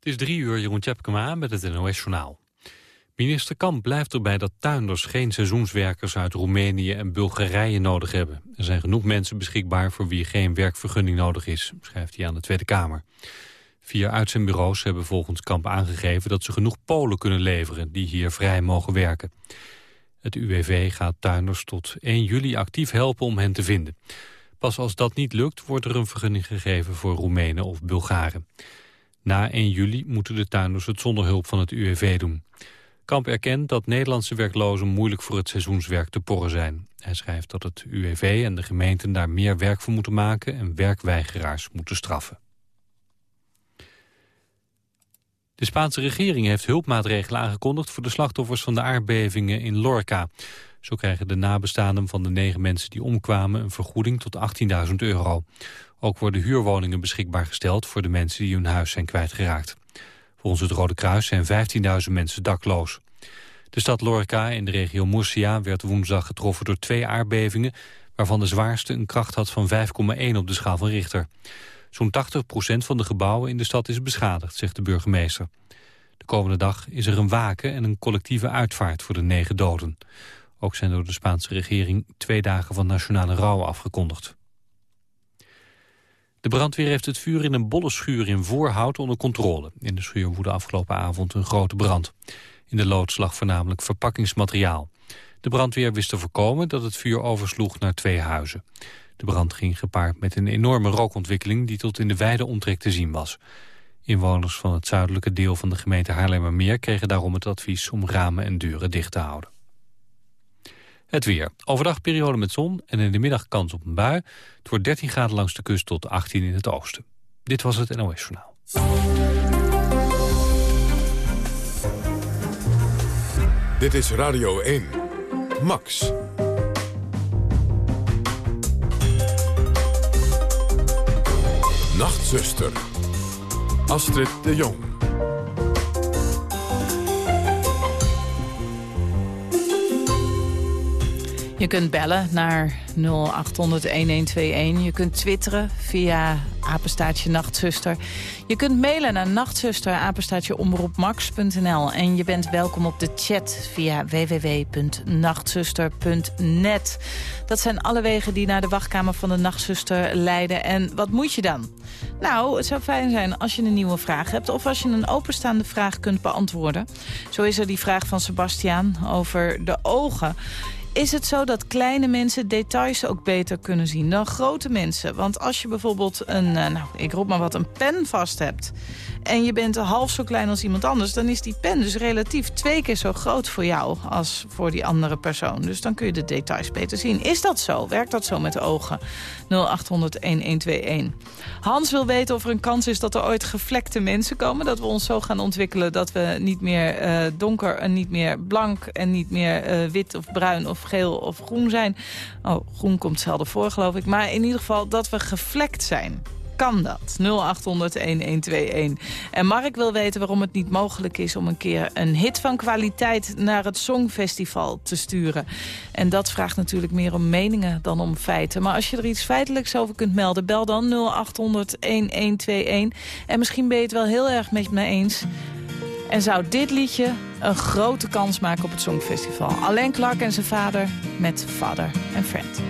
Het is drie uur, Jeroen Tjepkema met het NOS-journaal. Minister Kamp blijft erbij dat tuinders geen seizoenswerkers uit Roemenië en Bulgarije nodig hebben. Er zijn genoeg mensen beschikbaar voor wie geen werkvergunning nodig is, schrijft hij aan de Tweede Kamer. Vier uitzendbureaus hebben volgens Kamp aangegeven dat ze genoeg Polen kunnen leveren die hier vrij mogen werken. Het UWV gaat tuinders tot 1 juli actief helpen om hen te vinden. Pas als dat niet lukt wordt er een vergunning gegeven voor Roemenen of Bulgaren. Na 1 juli moeten de tuinders het zonder hulp van het UWV doen. Kamp erkent dat Nederlandse werklozen moeilijk voor het seizoenswerk te porren zijn. Hij schrijft dat het UWV en de gemeenten daar meer werk voor moeten maken en werkweigeraars moeten straffen. De Spaanse regering heeft hulpmaatregelen aangekondigd voor de slachtoffers van de aardbevingen in Lorca. Zo krijgen de nabestaanden van de negen mensen die omkwamen een vergoeding tot 18.000 euro. Ook worden huurwoningen beschikbaar gesteld voor de mensen die hun huis zijn kwijtgeraakt. Volgens het Rode Kruis zijn 15.000 mensen dakloos. De stad Lorca in de regio Murcia werd woensdag getroffen door twee aardbevingen... waarvan de zwaarste een kracht had van 5,1 op de schaal van Richter. Zo'n 80% van de gebouwen in de stad is beschadigd, zegt de burgemeester. De komende dag is er een waken en een collectieve uitvaart voor de negen doden. Ook zijn door de Spaanse regering twee dagen van nationale rouw afgekondigd. De brandweer heeft het vuur in een bolle schuur in Voorhout onder controle. In de schuur woedde afgelopen avond een grote brand. In de loods lag voornamelijk verpakkingsmateriaal. De brandweer wist te voorkomen dat het vuur oversloeg naar twee huizen. De brand ging gepaard met een enorme rookontwikkeling die tot in de wijde omtrek te zien was. Inwoners van het zuidelijke deel van de gemeente Haarlemmermeer kregen daarom het advies om ramen en deuren dicht te houden. Het weer. Overdag periode met zon en in de middag kans op een bui. Het wordt 13 graden langs de kust tot 18 in het oosten. Dit was het NOS Journaal. Dit is Radio 1. Max. Nachtzuster. Astrid de Jong. Je kunt bellen naar 0800-1121. Je kunt twitteren via apenstaartje nachtzuster. Je kunt mailen naar nachtzuster. En je bent welkom op de chat via www.nachtzuster.net. Dat zijn alle wegen die naar de wachtkamer van de nachtzuster leiden. En wat moet je dan? Nou, het zou fijn zijn als je een nieuwe vraag hebt... of als je een openstaande vraag kunt beantwoorden. Zo is er die vraag van Sebastiaan over de ogen. Is het zo dat kleine mensen details ook beter kunnen zien dan grote mensen? Want als je bijvoorbeeld een, eh, nou, ik roep maar wat, een pen vast hebt en je bent half zo klein als iemand anders... dan is die pen dus relatief twee keer zo groot voor jou als voor die andere persoon. Dus dan kun je de details beter zien. Is dat zo? Werkt dat zo met de ogen? 0800-1121. Hans wil weten of er een kans is dat er ooit gevlekte mensen komen. Dat we ons zo gaan ontwikkelen dat we niet meer uh, donker en niet meer blank... en niet meer uh, wit of bruin of geel of groen zijn. Oh, groen komt zelden voor geloof ik. Maar in ieder geval dat we gevlekt zijn kan dat? 0800-1121. En Mark wil weten waarom het niet mogelijk is om een keer een hit van kwaliteit naar het Songfestival te sturen. En dat vraagt natuurlijk meer om meningen dan om feiten. Maar als je er iets feitelijks over kunt melden, bel dan 0800-1121. En misschien ben je het wel heel erg met me eens. En zou dit liedje een grote kans maken op het Songfestival. Alleen Clark en zijn vader met Father and Friend.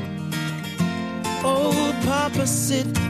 Oh, Papa, sit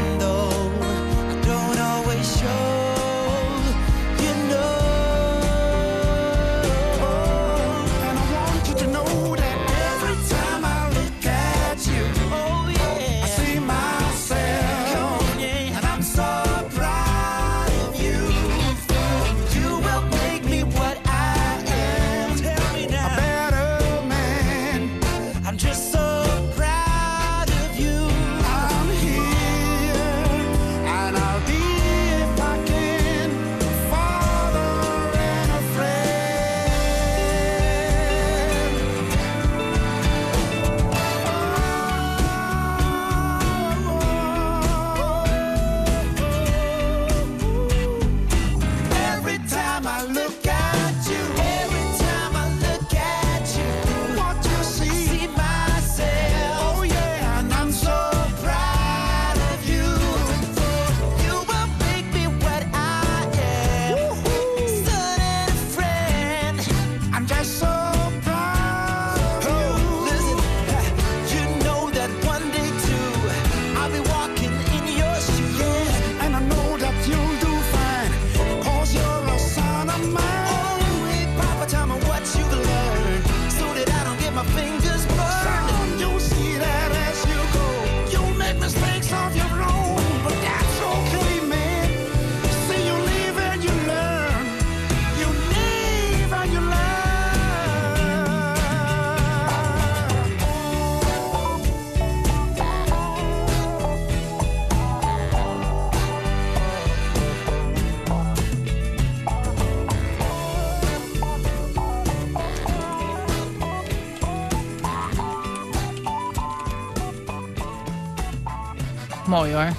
Mooi hoor.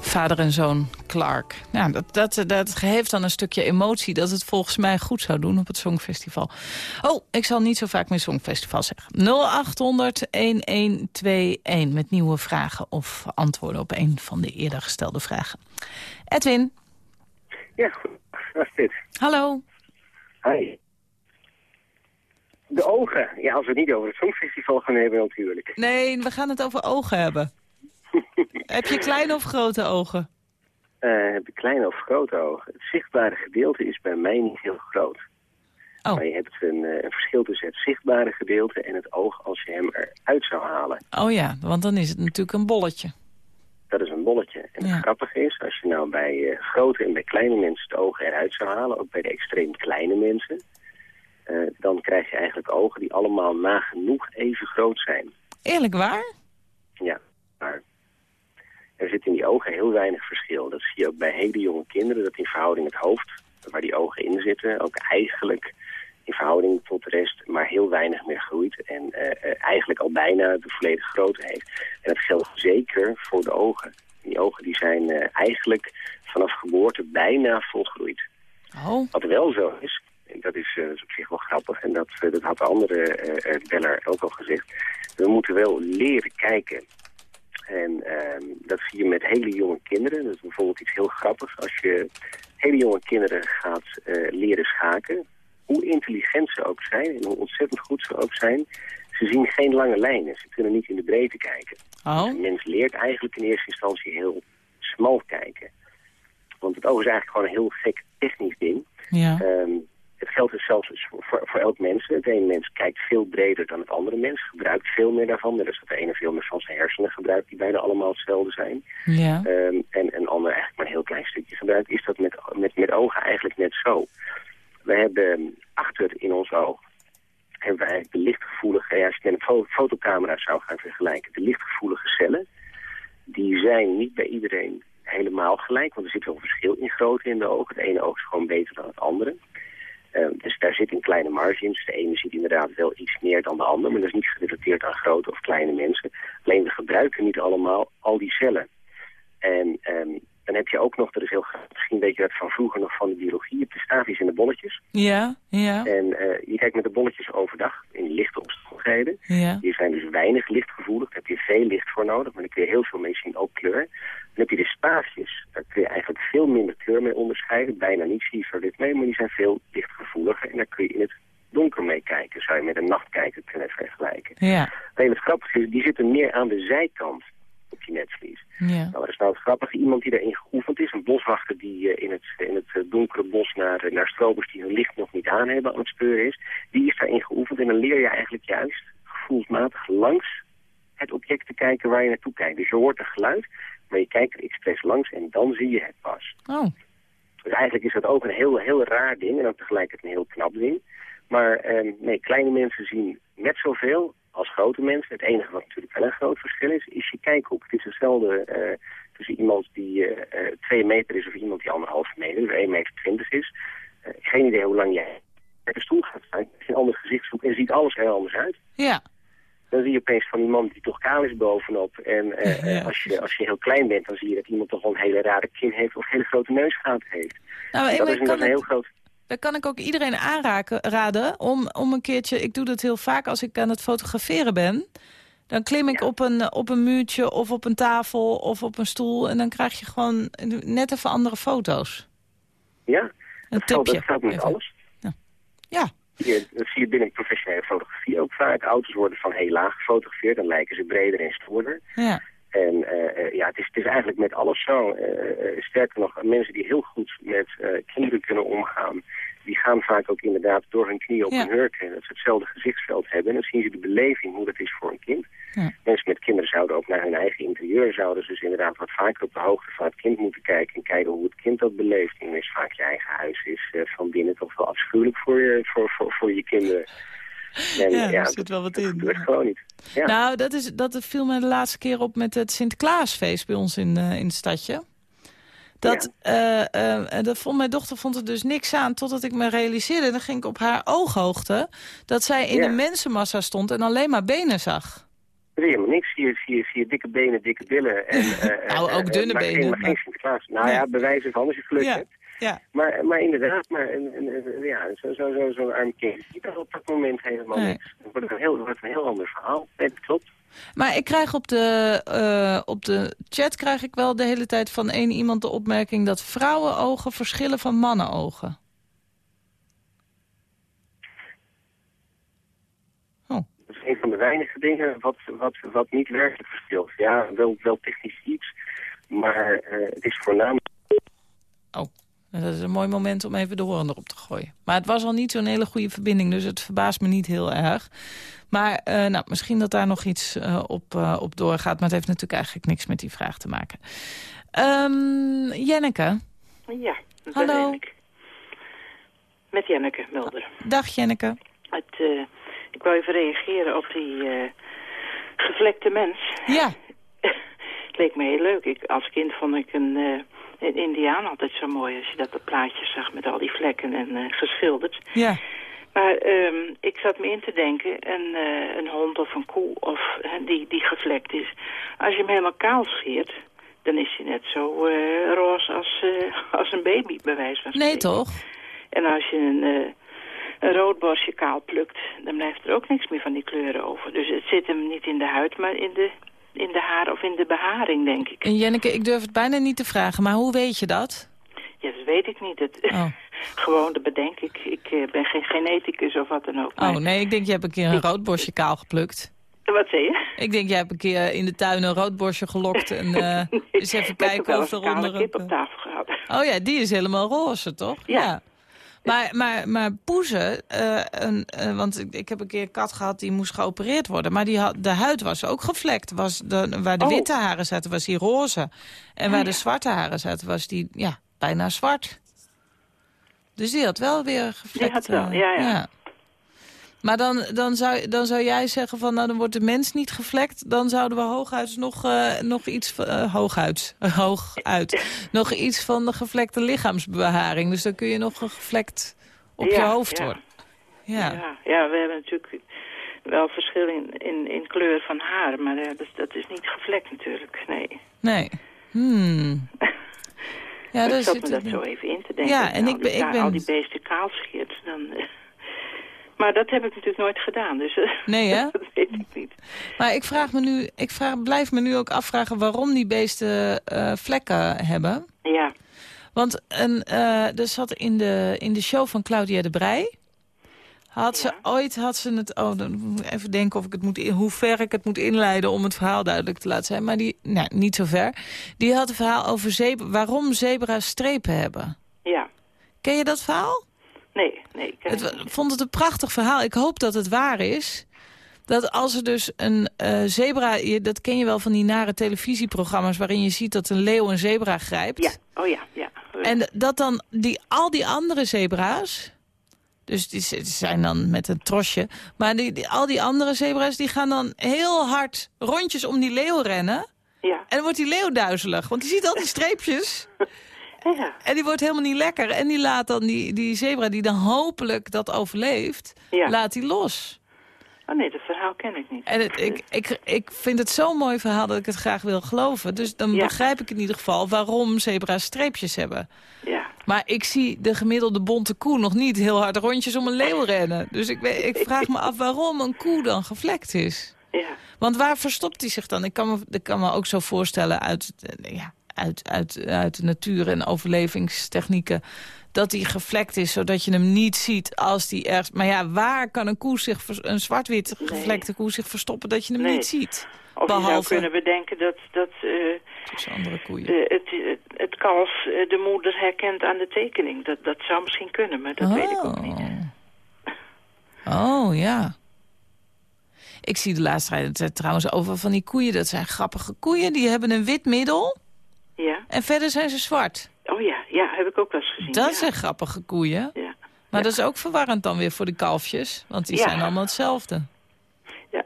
Vader en zoon Clark. Nou, dat, dat, dat heeft dan een stukje emotie dat het volgens mij goed zou doen op het Songfestival. Oh, ik zal niet zo vaak meer Songfestival zeggen. 0800-1121 met nieuwe vragen of antwoorden op een van de eerder gestelde vragen. Edwin, Ja, goed. Dat is dit. hallo. Hi. De ogen. Ja, als we het niet over het Songfestival gaan hebben natuurlijk. Nee, we gaan het over ogen hebben. Heb je kleine of grote ogen? Eh heb ik kleine of grote ogen? Het zichtbare gedeelte is bij mij niet heel groot. Oh. Maar je hebt een, eh, een verschil tussen het zichtbare gedeelte en het oog als je hem eruit zou halen. Oh ja, want dan is het natuurlijk een bolletje. Dat is een bolletje. En Ja. het grappige is, als je nou bij eh, grote en bij kleine mensen het oog eruit zou halen, ook bij de extreem kleine mensen, dan krijg je eigenlijk ogen die allemaal nagenoeg even groot zijn. Eerlijk waar? Ja, maar er zit in die ogen heel weinig verschil. Dat zie je ook bij hele jonge kinderen, dat in verhouding het hoofd, waar die ogen in zitten, ook eigenlijk in verhouding tot de rest maar heel weinig meer groeit. En eh, eh, eigenlijk al bijna de volledige grootte heeft. En dat geldt zeker voor de ogen. Die ogen die zijn eh, eigenlijk vanaf geboorte bijna volgroeid. Oh, Wat wel zo is, en dat is, dat is op zich wel grappig, en dat, dat had de andere beller ook al gezegd, we moeten wel leren kijken. En ehm, dat zie je met hele jonge kinderen. Dat is bijvoorbeeld iets heel grappigs. Als je hele jonge kinderen gaat eh, leren schaken, hoe intelligent ze ook zijn en hoe ontzettend goed ze ook zijn, ze zien geen lange lijnen. Ze kunnen niet in de breedte kijken. oh, Een mens leert eigenlijk in eerste instantie heel smal kijken. Want het oog is eigenlijk gewoon een heel gek technisch ding. ja. Ehm, het geldt dus zelfs dus voor, voor, elk mens. Het ene mens kijkt veel breder dan het andere mens, gebruikt veel meer daarvan. Als dat de ene veel meer van zijn hersenen gebruikt, die bijna allemaal hetzelfde zijn. Ja. Ehm, en een ander eigenlijk maar een heel klein stukje gebruikt. Is dat met, met, met ogen eigenlijk net zo. We hebben achter in ons oog hebben eigenlijk de lichtgevoelige, ja, als je met een fo- fotocamera zou gaan vergelijken, de lichtgevoelige cellen, die zijn niet bij iedereen helemaal gelijk, want er zit wel verschil in grootte in de ogen. Het ene oog is gewoon beter dan het andere. Eh, dus daar zit een kleine marge. Dus de ene ziet inderdaad wel iets meer dan de ander, maar dat is niet gerelateerd aan grote of kleine mensen. Alleen we gebruiken niet allemaal al die cellen. En ehm, een Dan heb je ook nog, dat is heel grappig, misschien weet je dat van vroeger nog van de biologie, je hebt de staafjes en de bolletjes. Ja, ja, En eh, je kijkt met de bolletjes overdag in lichte omstandigheden. ja. Die zijn dus weinig lichtgevoelig, daar heb je veel licht voor nodig, maar dan kun je heel veel mee zien, ook kleur. Dan heb je de staafjes, daar kun je eigenlijk veel minder kleur mee onderscheiden, bijna niet zie je verwit mee, maar die zijn veel lichtgevoeliger en daar kun je in het donker mee kijken. Zou je met een nachtkijker kunnen vergelijken. Ja, Alleen het grappige is, die zitten meer aan de zijkant op je netvlies. ja. Nou, dat is nou het grappige. Iemand die daarin geoefend is, een boswachter die eh, in het, in het eh, donkere bos naar, naar strobers die hun licht nog niet aan hebben aan het speuren is, die is daarin geoefend. En dan leer je eigenlijk juist gevoelsmatig langs het object te kijken waar je naartoe kijkt. Dus je hoort een geluid, maar je kijkt er expres langs en dan zie je het pas. Oh, Dus eigenlijk is dat ook een heel, heel raar ding en ook tegelijkertijd een heel knap ding. Maar eh, nee, kleine mensen zien net zoveel als grote mensen. Het enige wat natuurlijk wel een groot verschil is, is je kijkhoek. Het is hetzelfde eh, tussen iemand die eh, twee meter is of iemand die anderhalve meter, dus 1 meter twintig is. Eh, geen idee hoe lang jij met de stoel gaat staan. Je een ander gezichtshoek en ziet alles er anders uit. ja. Dan zie je opeens van iemand die toch kaal is bovenop. En Ja. als, je, als je heel klein bent, dan zie je dat iemand toch wel een hele rare kin heeft of hele grote neusgaten heeft. Nou, dat is, een- dat is een heel groot... daar kan ik ook iedereen aanraken, raden om, om een keertje... Ik doe dat heel vaak als ik aan het fotograferen ben. Dan klim ik op, een, op een muurtje of op een tafel of op een stoel... en dan krijg je gewoon net even andere foto's. Ja, Een dat tipje. dat geldt met even. alles. Ja, Je, dat zie je binnen professionele fotografie ook vaak. Auto's worden van heel laag gefotografeerd, dan lijken ze breder en stoerder. ja. En eh, eh, ja, het is, het is eigenlijk met alles zo. Eh, sterker nog, mensen die heel goed met kinderen kunnen omgaan, die gaan vaak ook inderdaad door hun knie op Ja. hun hurken. Dat ze hetzelfde gezichtsveld hebben. En dan zien ze de beleving, hoe dat is voor een kind. Ja. Mensen met kinderen zouden ook naar hun eigen interieur, zouden ze dus inderdaad wat vaker op de hoogte van het kind moeten kijken. En kijken hoe het kind dat beleeft. En is vaak je eigen huis is van binnen toch wel afschuwelijk voor je, voor, voor, voor je kinderen. En, Ja, daar dat- zit wel wat dat in. gebeurt gewoon niet. Ja. Nou, dat, is, dat viel me de laatste keer op met het Sinterklaasfeest bij ons in, eh, in het stadje. Dat, eh, eh, dat vond, mijn dochter vond er dus niks aan totdat ik me realiseerde. Dan ging ik op haar ooghoogte dat zij in Ja. een mensenmassa stond en alleen maar benen zag. Er is helemaal niks. Zie je, zie, je, zie je dikke benen, dikke billen. En, Nou, ook dunne maar benen, Geen, maar geen Sinterklaas. Nou Ja. ja, bewijs van als je geluk Ja. hebt. Ja, Maar, maar inderdaad, maar een, een, een- ja, zo'n zo, zo, zo arm kind ziet er op dat moment helemaal Nee. niks. Dan wordt het een heel, wordt een heel ander verhaal. Nee, dat klopt. maar ik krijg op de, eh, op de chat krijg ik wel de hele tijd van één iemand de opmerking... dat vrouwenogen verschillen van mannenogen. Oh, Dat is een van de weinige dingen wat, wat, wat niet werkelijk verschilt. Ja, wel, wel technisch iets. Maar eh, het is voornamelijk... Oh, dat is een mooi moment om even de horen erop te gooien. Maar het was al niet zo'n hele goede verbinding, dus het verbaast me niet heel erg. Maar eh, nou, misschien dat daar nog iets eh, op, eh, op doorgaat. Maar het heeft natuurlijk eigenlijk niks met die vraag te maken. Ehm Jenneke. Ja, dat Hallo. ik. Met Janneke Mulder. Dag Jenneke. Het, ik wou even reageren op die gevlekte mens. Ja, Het leek me heel leuk. Ik, als kind vond ik een, een indiaan altijd zo mooi als je dat op plaatjes zag met al die vlekken en eh, geschilderd. ja, Maar ehm, ik zat me in te denken, een, eh, een hond of een koe of, die, die gevlekt is. Als je hem helemaal kaal scheert, dan is hij net zo eh, roze als, als een baby, bij wijze van nee spreken. toch? En als je een, een rood borstje kaal plukt, dan blijft er ook niks meer van die kleuren over. Dus het zit hem niet in de huid, maar in de, in de haar of in de beharing, denk ik. En Jenneke, ik durf het bijna niet te vragen, maar hoe weet je dat? Ja, dat weet ik niet. Het, Oh. Gewoon, dat bedenk ik. Ik eh, ben geen geneticus of wat dan ook. Oh nee, ik denk je hebt een keer een roodborstje kaal geplukt. Wat zei je? Ik denk, jij hebt een keer in de tuin een roodborstje gelokt en eh, eens even kijken of eens er een kale onder... kip een- op tafel gehad. Oh ja, die is helemaal roze, toch? Ja. Maar, maar, maar poezen, eh, een, eh, want ik, ik heb een keer een kat gehad die moest geopereerd worden. Maar die had, de huid was ook gevlekt. Was de, waar de Oh. witte haren zaten, was die roze. En waar de zwarte haren zaten, was die ja, bijna zwart. Dus die had wel weer gevlekt. had wel, eh, ja, ja. Maar dan, dan, zou, dan zou jij zeggen van, nou dan wordt de mens niet gevlekt. Dan zouden we hooguit nog, eh, nog iets, eh, hooguit, hooguit, nog iets van de gevlekte lichaamsbeharing. Dus dan kun je nog een gevlekt op je hoofd ja. worden. Ja. Ja, ja, we hebben natuurlijk wel verschil in, in, in kleur van haar, maar eh, dat, dat is niet gevlekt natuurlijk, nee. Nee. Hmm. Ja, ik zat me dat zo even in te denken. Ja, en Nou, ik ben- als je ik daar al ben- die beesten kaal scheert, dan... eh, maar dat heb ik natuurlijk nooit gedaan, dus eh, Nee, hè? dat weet ik niet. Maar ik, vraag me nu, ik vraag, blijf me nu ook afvragen waarom die beesten eh, vlekken hebben. Ja, Want een, eh, er zat in de, in de show van Claudia de Brij... Had ze Ja. ooit had ze het... Oh, dan moet ik even denken of ik het moet in, hoe ver ik het moet inleiden... om het verhaal duidelijk te laten zijn. Maar die, nou, niet zo ver. Die had een verhaal over zebra, waarom zebra's strepen hebben. ja. Ken je dat verhaal? Nee, nee. Ik Het, het vond het een prachtig verhaal. Ik hoop dat het waar is. Dat als er dus een eh, zebra... Je, dat ken je wel van die nare televisieprogramma's... waarin je ziet dat een leeuw een zebra grijpt. Ja, oh ja, ja. En dat dan die, al die andere zebra's... Dus die zijn dan met een trosje. Maar die, die- al die andere zebra's die gaan dan heel hard rondjes om die leeuw rennen. Ja, En dan wordt die leeuw duizelig. Want die ziet al die streepjes. ja, En die wordt helemaal niet lekker. En die laat dan die, die zebra die dan hopelijk dat overleeft... ja. laat die los. Oh nee, dat verhaal ken ik niet. En het, ik, ik, ik vind het zo'n mooi verhaal dat ik het graag wil geloven. Dus dan Ja. begrijp ik in ieder geval waarom zebra's streepjes hebben. Ja, Maar ik zie de gemiddelde bonte koe nog niet heel hard rondjes om een leeuw rennen. Dus ik, weet- ik vraag me af waarom een koe dan gevlekt is. ja. Want waar verstopt hij zich dan? Ik kan me, ik kan me ook zo voorstellen uit, eh, ja, uit, uit, uit de natuur en overlevingstechnieken... dat hij gevlekt is, zodat je hem niet ziet als die ergens... Maar ja, waar kan een koe zich, een zwart-wit Nee. gevlekte koe zich verstoppen... dat je hem Nee. niet ziet? Of je Behalve- zou kunnen bedenken dat, dat eh, andere koeien. de, het, het, het kalf eh, de moeder herkent aan de tekening. Dat, dat zou misschien kunnen, maar dat weet ik ook niet. Oh, ja. Ik zie de laatste tijd trouwens over van die koeien. Dat zijn grappige koeien. Die hebben een wit middel Ja? en verder zijn ze zwart. Oh ja, ja, heb ik ook wel eens gezien. Dat ja. zijn grappige koeien. Ja, Maar dat is ook verwarrend dan weer voor de kalfjes. Want die zijn allemaal hetzelfde. ja.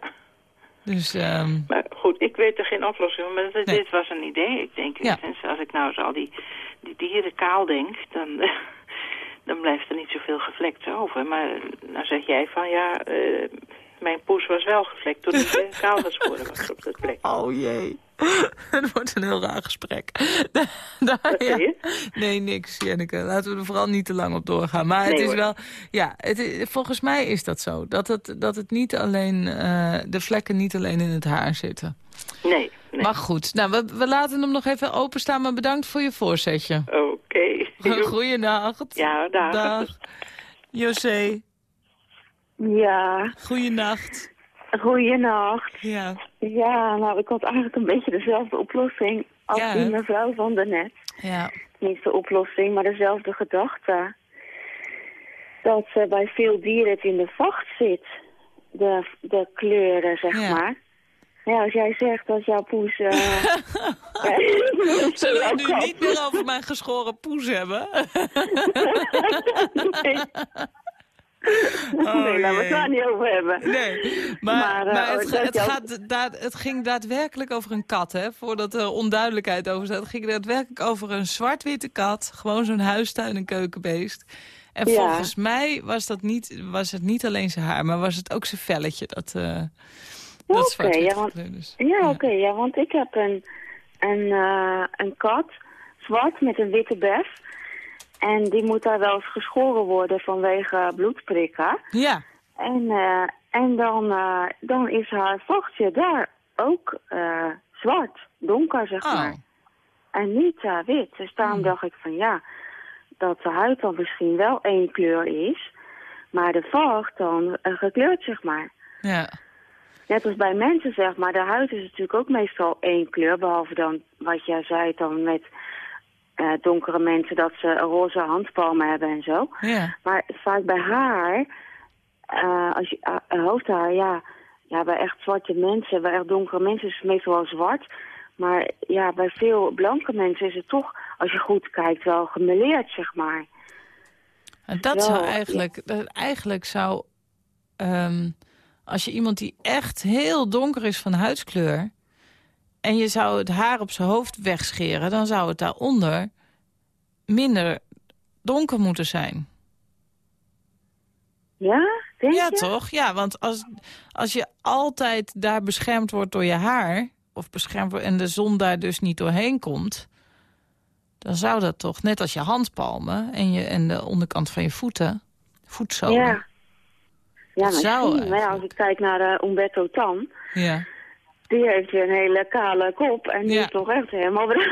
Dus ehm, Maar goed, ik weet er geen oplossing voor, maar dit, Nee. was een idee. Ik denk, als ik nou zo al die, die dieren kaal denk, dan, dan blijft er niet zoveel gevlekt over. Maar nou zeg jij van, ja, eh, mijn poes was wel gevlekt toen hij eh, kaal geschoren was op dat plek. Oh jee. Het wordt een heel raar gesprek. Daar, ja. Nee, niks, Jenneke. Laten we er vooral niet te lang op doorgaan. Maar het Nee, is wel... Ja, het volgens mij is dat zo. Dat het, dat het niet alleen... eh, de vlekken niet alleen in het haar zitten. Nee, nee. Maar goed, nou, we, we laten hem nog even openstaan. Maar bedankt voor je voorzetje. Oké. Goeienacht. Ja, dag. Dag. José, Ja, goeienacht. Goeienacht. Ja. Ja, nou, ik had eigenlijk een beetje dezelfde oplossing als Ja, die mevrouw van daarnet. Ja. Niet de oplossing, maar dezelfde gedachte. Dat eh, bij veel dieren het in de vacht zit. De, de kleuren, zeg Ja. maar. Ja, als jij zegt dat jouw poes... eh, Zullen we nu niet meer over mijn geschoren poes hebben? nee, Oh, nee, laten we het daar niet over hebben. Nee, maar, Maar, maar, eh, het, jou- gaat, daad- het ging daadwerkelijk over een kat, hè? Voordat er onduidelijkheid over staat. Het ging daadwerkelijk over een zwart-witte kat. Gewoon zo'n huistuin- en keukenbeest. En Ja. volgens mij was, dat niet, was het niet alleen zijn haar, maar was het ook zijn velletje. Dat, Ja, dat ja, want-. Ja, oké, ja, want ik heb een, een, eh, een kat, zwart met een witte bef. En die moet daar wel eens geschoren worden vanwege bloedprikken. Ja, En, eh, en dan, eh, dan is haar vachtje daar ook eh, zwart, donker zeg oh. maar. En niet wit. Dus daarom dacht ik van ja, dat de huid dan misschien wel één kleur is. Maar de vacht dan gekleurd zeg maar. Ja. Net als bij mensen, zeg maar. De huid is natuurlijk ook meestal één kleur. Behalve dan wat jij zei dan met eh, donkere mensen dat ze roze handpalmen hebben en zo. Ja. Maar vaak bij haar, eh, als je eh, hoofdhaar, ja, ja, bij echt zwarte mensen, bij echt donkere mensen is het meestal wel zwart. Maar ja, bij veel blanke mensen is het toch, als je goed kijkt, wel gemeleerd, zeg maar. En dat Wel, zou eigenlijk, dat eigenlijk zou, ehm, als je iemand die echt heel donker is van huidskleur... en je zou het haar op zijn hoofd wegscheren... dan zou het daaronder minder donker moeten zijn. Ja, denk Ja, je? toch? Ja, want als, als je altijd daar beschermd wordt door je haar... of beschermd wordt en de zon daar dus niet doorheen komt... dan zou dat toch, net als je handpalmen en, je, en de onderkant van je voeten, voetzolen. Ja. Ja, Dat zou. Maar ja, als ik kijk naar eh, Umberto Tan, Ja. Die heeft een hele kale kop. En die Ja. is toch echt helemaal...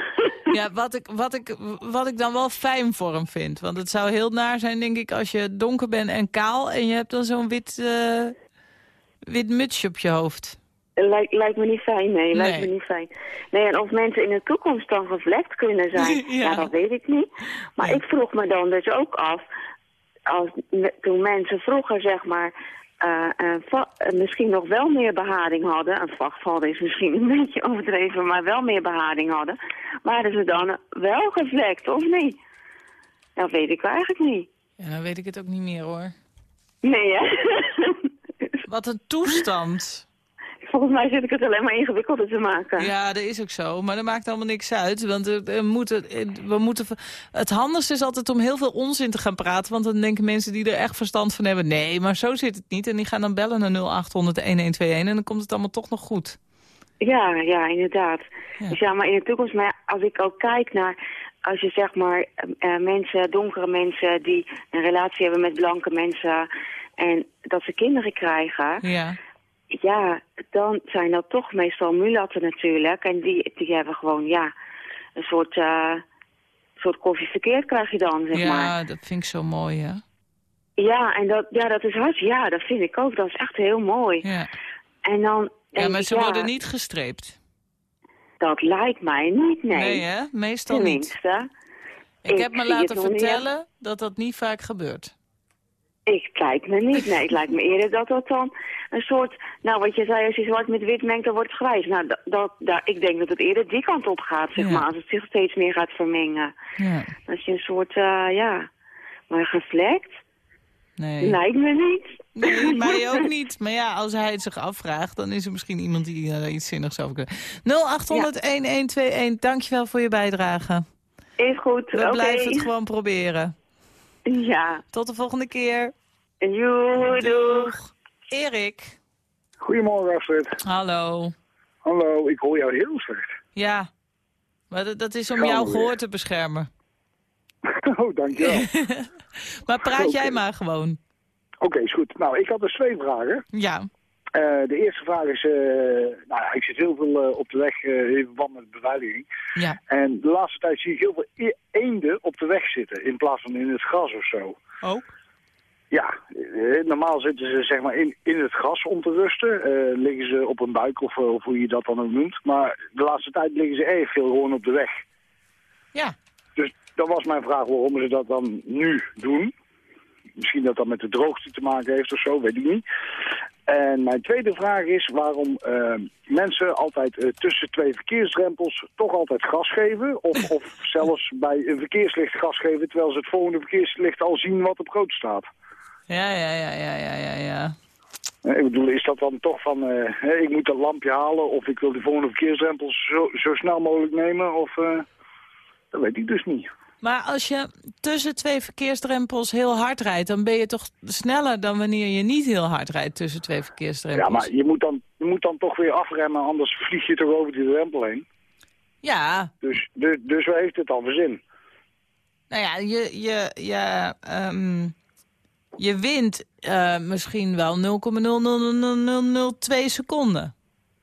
Ja, wat ik, wat, ik, wat ik dan wel fijn voor hem vind. Want het zou heel naar zijn, denk ik, als je donker bent en kaal... en je hebt dan zo'n wit, eh, wit mutsje op je hoofd. Lijkt, lijkt me niet fijn, nee. Lijkt Nee. me niet fijn. Nee, en of mensen in de toekomst dan gevlekt kunnen zijn, Ja. ja. dat weet ik niet. Maar ik vroeg me dan dus ook af, als, toen mensen vroeger zeg maar eh, eh, misschien nog wel meer beharing hadden, een vachtval is misschien een beetje overdreven, maar wel meer beharing hadden, waren ze dan wel gevlekt of niet? Dat weet ik eigenlijk niet. Ja, dan weet ik het ook niet meer, hoor. Nee, hè? Wat een toestand. Volgens mij zit ik het alleen maar ingewikkelder te maken. Ja, dat is ook zo. Maar dat maakt allemaal niks uit. Want er, er moeten, we moeten, het handigste is altijd om heel veel onzin te gaan praten. Want dan denken mensen die er echt verstand van hebben... nee, maar zo zit het niet. En die gaan dan bellen naar 0800-1121 en dan komt het allemaal toch nog goed. Ja, ja, inderdaad. Ja. Dus ja, maar in de toekomst, maar als ik ook kijk naar, als je zeg maar eh, mensen, donkere mensen die een relatie hebben met blanke mensen en dat ze kinderen krijgen, Ja, ja, dan zijn dat toch meestal mulatten natuurlijk. En die, die hebben gewoon, ja, een soort, eh soort koffie verkeerd krijg je dan, zeg maar. ja dat vind ik zo mooi, hè? Ja, en dat, ja, dat is hard, ja, dat vind ik ook. Dat is echt heel mooi. Ja, En dan, ja maar ze worden niet gestreept. Dat lijkt mij niet, nee. Nee, hè? Meestal niet. Tenminste. Ik Ik heb me laten niet vertellen dat dat niet vaak gebeurt. Ik lijkt me niet. Nee, het lijkt me eerder dat dat dan een soort... Nou, wat je zei, als je zwart met wit mengt, dan wordt het grijs. Nou, dat, dat, ik denk dat het eerder die kant op gaat, zeg Ja. maar. Als het zich steeds meer gaat vermengen. Ja, Dat je een soort, eh, ja... Maar gevlekt? nee. Lijkt me niet. Nee, mij ook niet. Maar ja, als hij het zich afvraagt, dan is er misschien iemand die er iets zinnigs over kan. 0800-1121, dankjewel voor je bijdrage. Is goed, We blijven het gewoon proberen. Ja. Tot de volgende keer. Joe, doeg. Erik. Goedemorgen Astrid. Hallo. Hallo, ik hoor jou heel slecht. Ja, maar dat, dat is om Gaan jouw weer. gehoor te beschermen. Oh, dankjewel. Maar praat jij maar gewoon. Oké, is goed. Nou, ik had dus twee vragen. Ja. Eh, de eerste vraag is, eh, nou ja, ik zit heel veel eh, op de weg in verband met beveiliging. Ja. En de laatste tijd zie ik heel veel e- eenden op de weg zitten in plaats van in het gras of zo. Ook? Ja, normaal zitten ze zeg maar in, in het gras om te rusten. Liggen ze op een buik of, of hoe je dat dan ook noemt. Maar de laatste tijd liggen ze erg veel gewoon op de weg. Ja. Dus dat was mijn vraag waarom ze dat dan nu doen. Misschien dat dat met de droogte te maken heeft of zo, weet ik niet. En mijn tweede vraag is waarom eh, mensen altijd eh, tussen twee verkeersdrempels toch altijd gas geven. Of, of zelfs bij een verkeerslicht gas geven terwijl ze het volgende verkeerslicht al zien wat op rood staat. Ja, ja, ja, ja, ja, ja, ja. Eh, Ik bedoel, is dat dan toch van, eh, ik moet dat lampje halen of ik wil de volgende verkeersdrempel zo, zo snel mogelijk nemen? Of, dat weet ik dus niet. Maar als je tussen twee verkeersdrempels heel hard rijdt... dan ben je toch sneller dan wanneer je niet heel hard rijdt tussen twee verkeersdrempels. Ja, maar je moet, dan, je moet dan toch weer afremmen, anders vlieg je toch over die drempel heen. Ja, Dus, dus, dus waar heeft het dan voor zin? nou ja, je, je, je, ehm, je wint eh, misschien wel 0,00002 seconden.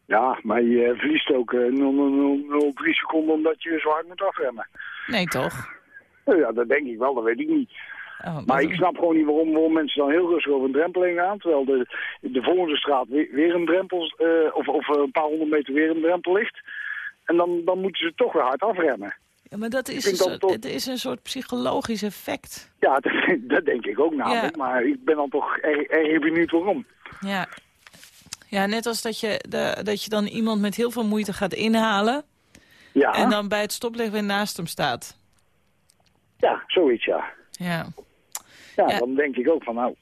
Ja, maar je verliest ook eh, 0,003 seconden omdat je zo hard moet afremmen. Nee, toch? Nou Ja, dat denk ik wel, dat weet ik niet. Oh, Maar ik snap gewoon niet waarom, waarom mensen dan heel rustig over een drempel heen gaan. Terwijl de, de volgende straat weer, weer een drempel, eh, of, of een paar honderd meter weer een drempel ligt. En dan, dan moeten ze toch weer hard afremmen. Ja, maar dat is, een soort, toch- het is een soort psychologisch effect. Ja, dat, dat denk ik ook namelijk. Ja. Maar ik ben dan toch erg, erg benieuwd waarom. Ja, ja net als dat je, de, dat je dan iemand met heel veel moeite gaat inhalen... Ja, en dan bij het stoplicht weer naast hem staat. Ja zoiets ja. Ja, Ja, Ja. dan denk ik ook van nou,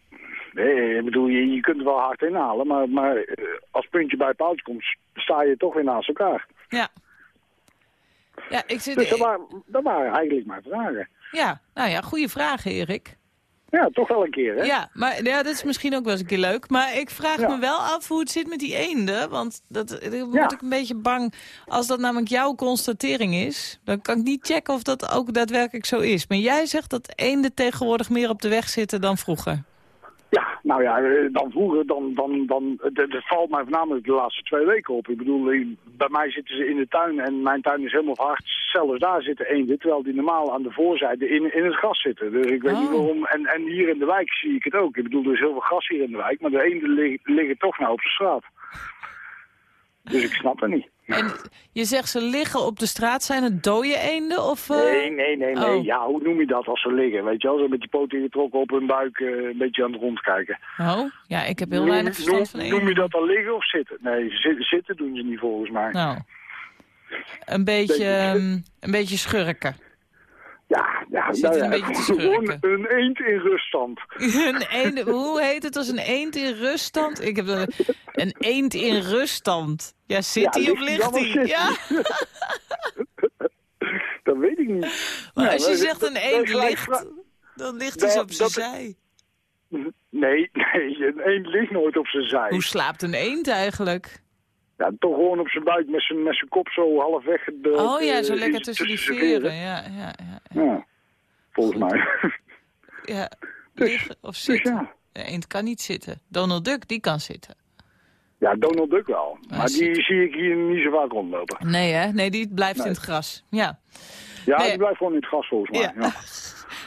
nee, ik bedoel, je, je kunt er wel hard inhalen, maar, maar eh, als puntje bij paaltje komt, sta je toch weer naast elkaar. ja. Ja, ik zit... Dus dat waren, dat waren eigenlijk mijn vragen. Ja, nou ja, goede vraag, Erik. Ja, toch wel een keer, hè? Ja, maar ja, dat is misschien ook wel eens een keer leuk. Maar ik vraag Ja. me wel af hoe het zit met die eenden. Want dat, dan word Ja. ik een beetje bang. Als dat namelijk jouw constatering is... dan kan ik niet checken of dat ook daadwerkelijk zo is. Maar jij zegt dat eenden tegenwoordig meer op de weg zitten dan vroeger. Nou ja, eh, dan vroeger, dan, dan, dan, het valt mij voornamelijk de laatste twee weken op. Ik bedoel, eh, bij mij zitten ze in de tuin en mijn tuin is helemaal verhard. Zelfs daar zitten eenden, terwijl die normaal aan de voorzijde in, in het gras zitten. Dus ik weet niet Oh. waarom. En, en hier in de wijk zie ik het ook. Ik bedoel, er is heel veel gras hier in de wijk, maar de eenden liggen, liggen toch nou op de straat. Dus ik snap het niet. En je zegt ze liggen op de straat. Zijn het dode eenden? Of, eh, Nee, nee, nee, nee. Oh. Ja, hoe noem je dat als ze liggen? Weet je wel, ze met die poten getrokken op hun buik eh, een beetje aan het rondkijken. Oh, ja, ik heb heel Noem- weinig verstand van Noem je eenden. dat dan liggen of zitten? Nee, zitten, zitten doen ze niet volgens mij. Nou, een beetje, ehm, een beetje schurken. Ja, ja, nou een ja, gewoon een eend in ruststand. Een eend, hoe heet het als een eend in ruststand? Ik heb een, een eend in ruststand. Ja, zit Ja, hij of ligt hij Ja, Dat weet ik niet. maar Nou, als je zegt een eend ligt, dan ligt hij Dat- op zijn zij. Nee, nee, een eend ligt nooit op zijn zij. Hoe slaapt een eend eigenlijk? Ja, toch gewoon op zijn buik met zijn, met zijn kop zo half weg. Oh ja, zo lekker tussen die veren. Ja, ja, ja. Ja, volgens mij. ja. Dus- Liggen of Dus zitten. ja. De eend kan niet zitten. Donald Duck, die kan zitten. Ja, Donald Duck wel. Ja, Maar zit. die zie ik hier niet zo vaak rondlopen. Nee hè? Nee, die blijft Nee. in het gras. Ja. Ja, Nee. die blijft gewoon in het gas volgens mij. Ja.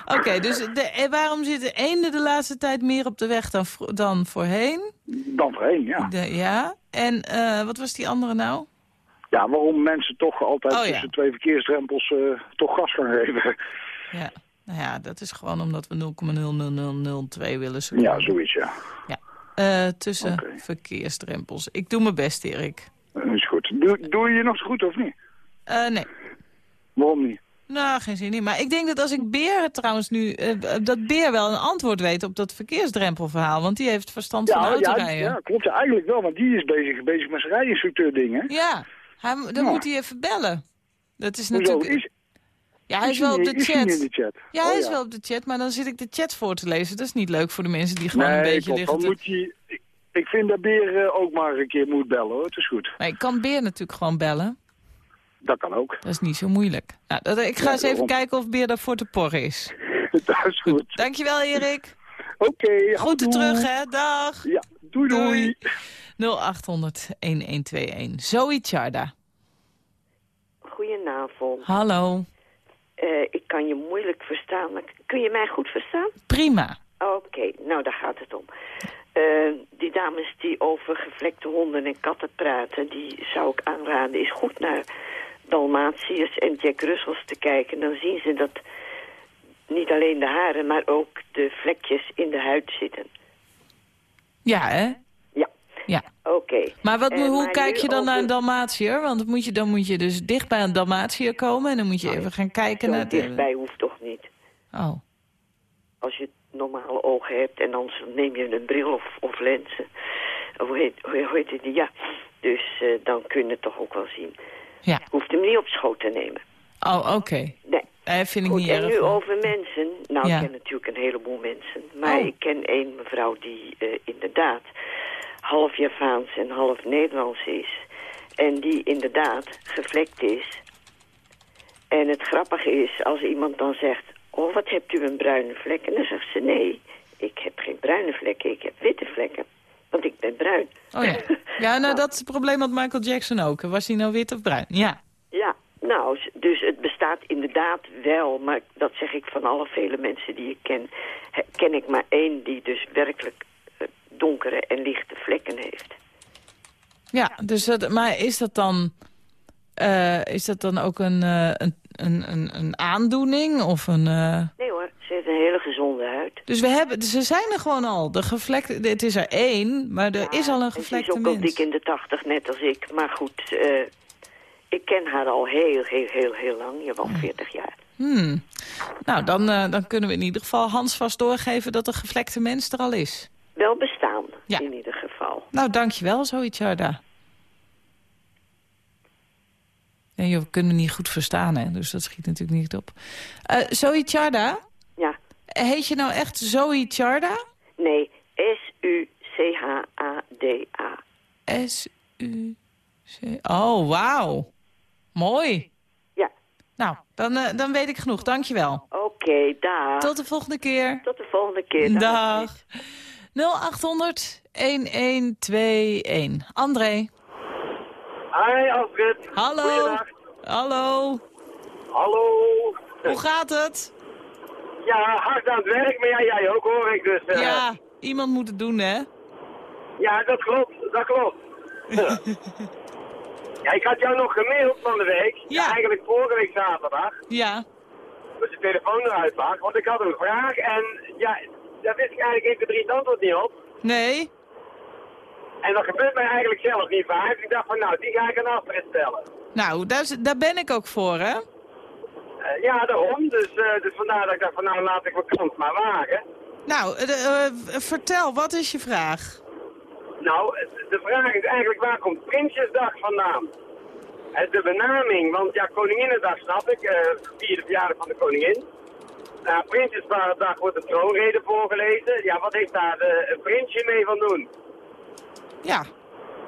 Ja. Oké, dus de, en waarom zitten eenden de laatste tijd meer op de weg dan, dan voorheen? Dan voorheen, ja. De, ja. En eh, wat was die andere nou? Ja, waarom mensen toch altijd Oh, ja. tussen twee verkeersdrempels eh, toch gas gaan geven. Ja. Nou ja, dat is gewoon omdat we 0,00002 willen zo. Ja, zoiets, ja. Eh, tussen verkeersdrempels. Ik doe mijn best, Erik. Dat is goed. Doe, doe je je nog zo goed of niet? Eh, nee. Waarom niet? Nou, geen zin in. Maar ik denk dat als ik Beer trouwens nu... eh, dat Beer wel een antwoord weet op dat verkeersdrempelverhaal. Want die heeft verstand van Ja, ja, autorijden. ja, klopt ja, eigenlijk wel, want die is bezig, bezig met zijn rijinstructeur dingen. Ja, hij, dan Ja. moet hij even bellen. Dat is Hoezo? natuurlijk... Is, ja, hij is is wel op de is chat. in de chat? Ja, Oh, hij is wel op de chat, maar dan zit ik de chat voor te lezen. Dat is niet leuk voor de mensen die gewoon nee, een beetje klopt. liggen Dan moet je, ik, ik vind dat Beer eh, ook maar een keer moet bellen, hoor. Het is goed. Maar ik kan Beer natuurlijk gewoon bellen. Dat kan ook. Dat is niet zo moeilijk. Nou, dat, ik ga Ja, eens even kijken of Beer daarvoor te porren is. dat is goed. Dankjewel, Erik. Oké, Groeten houdoe. terug, hè. Dag. Ja, doei doei. 0800-1121. Zoe Charda. Goedenavond. Hallo. Eh, ik kan je moeilijk verstaan. maar Kun je mij goed verstaan? Prima. Oké, nou daar gaat het om. Eh, die dames die over gevlekte honden en katten praten... die zou ik aanraden, is goed naar Dalmatiërs en Jack Russells te kijken. Dan zien ze dat niet alleen de haren, maar ook de vlekjes in de huid zitten. Ja, hè? Ja, Ja. oké. Maar wat, Eh, hoe maar kijk je dan naar een Dalmatiër? Want dan moet, je, dan moet je dus dicht bij een Dalmatiër komen... en dan moet je even gaan kijken naar... De... dichtbij hoeft toch niet. Oh, als je normale ogen hebt en dan neem je een bril of, of lenzen. Hoe heet, hoe, hoe heet het? Ja, dus eh, dan kun je het toch ook wel zien. Ja. Hoeft hem niet op schoot te nemen. Oh, oké. Nee. Dat vind ik Goed, niet en erg. nu over mensen. Nou, Ja. ik ken natuurlijk een heleboel mensen. Maar Oh. ik ken één mevrouw die eh, inderdaad half Javaans en half Nederlands is. En die inderdaad gevlekt is. En het grappige is, als iemand dan zegt... Oh, wat hebt u een bruine vlek? En dan zegt ze, nee, ik heb geen bruine vlekken, ik heb witte vlekken. Want ik ben bruin. Oh ja. Ja, nou dat probleem had Michael Jackson ook. Was hij nou wit of bruin? Ja. Ja, nou, dus het bestaat inderdaad wel, maar dat zeg ik van alle vele mensen die ik ken. ken ik maar één die dus werkelijk eh, donkere en lichte vlekken heeft. Ja, dus dat, maar is dat dan... eh, is dat dan ook een, eh, een, een, een, een aandoening of een... eh, Nee hoor, ze heeft een hele gezonde huid. Dus we hebben, ze zijn er gewoon al. De gevlekte, het is er één, maar er is al een En ze is gevlekte ook al mens. dik in de tachtig, net als ik. Maar goed, ik ken haar al heel, heel, heel, heel lang. Je wel 40 jaar. Hmm. Nou, dan, dan kunnen we in ieder geval handsvast doorgeven dat de gevlekte mens er al is. Wel bestaan, Ja. in ieder geval. Nou, dankjewel, zoiets, Jarda. Nee, joh, we kunnen niet goed verstaan, hè? dus dat schiet natuurlijk niet op. Eh zoiets, Jarda, Ja, heet je nou echt Zoe Charda? Nee, S-U-C-H-A-D-A. S-U-C... Oh, wauw. Mooi. Ja. Nou, dan, eh, dan weet ik genoeg. Dankjewel. Oké, dag. Tot de volgende keer. Tot de volgende keer. Dag. 0800 1121. André. Hi Astrid. Hallo. Goeiedag. Hallo. Hallo. Hoe gaat het? Ja, hard aan het werk, maar ja, jij ook hoor ik dus. eh. Ja, iemand moet het doen, hè? Ja, dat klopt, dat klopt. Ja. ja, ik had jou nog gemaild van de week. Ja. eigenlijk vorige week zaterdag. Ja. Dat je telefoon eruit lag. Want ik had een vraag en ja, daar wist ik eigenlijk even drie antwoord niet op. Nee? En dat gebeurt mij eigenlijk zelf niet vaak. Ik dacht van nou, die ga ik aan Astrid stellen. Nou, daar, daar ben ik ook voor, hè? Eh, ja, daarom. Dus, eh, dus vandaar dat ik dacht van nou, laat ik mijn kans maar wagen. Nou, eh, vertel, wat is je vraag? Nou, de vraag is eigenlijk waar komt Prinsjesdag vandaan? De benaming, want ja, Koninginnedag snap ik, vierde verjaardag van de koningin. Nou, Prinsjesdag wordt de troonrede voorgelezen. Ja, wat heeft daar de, een prinsje mee van doen? Ja.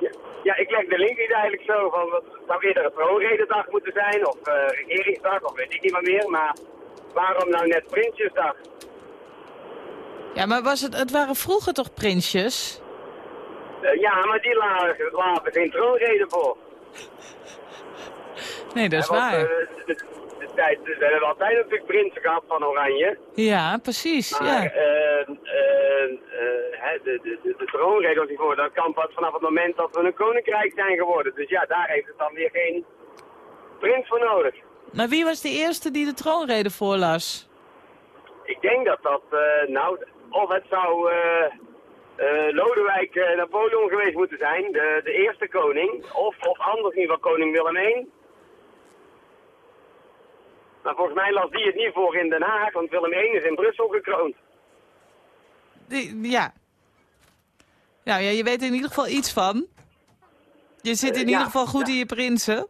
Ja, ja, ik leg de link niet eigenlijk zo van, wat zou eerder een troonrededag moeten zijn, of eh, regeringsdag, of weet ik niet wat meer, maar waarom nou net Prinsjesdag? Ja, maar was het, het waren vroeger toch prinsjes? Eh, ja, maar die laten, laten geen troonrede voor. Nee, dat is want, waar. eh, de, de tijd, we hebben altijd natuurlijk prinsen gehad van Oranje. Ja, precies. Maar Ja. De, de, de, troonrede was hiervoor, dat kan pas vanaf het moment dat we een koninkrijk zijn geworden. Dus ja, daar heeft het dan weer geen prins voor nodig. Maar wie was de eerste die de troonrede voorlas? Ik denk dat dat, eh, nou, of het zou eh, eh, Lodewijk Napoleon geweest moeten zijn, de, de eerste koning. Of, of anders in ieder geval koning Willem I. Maar volgens mij las die het niet voor in Den Haag, want Willem I is in Brussel gekroond. Die, ja. Nou ja, je weet er in ieder geval iets van. Je zit in Eh, ieder geval goed in je prinsen.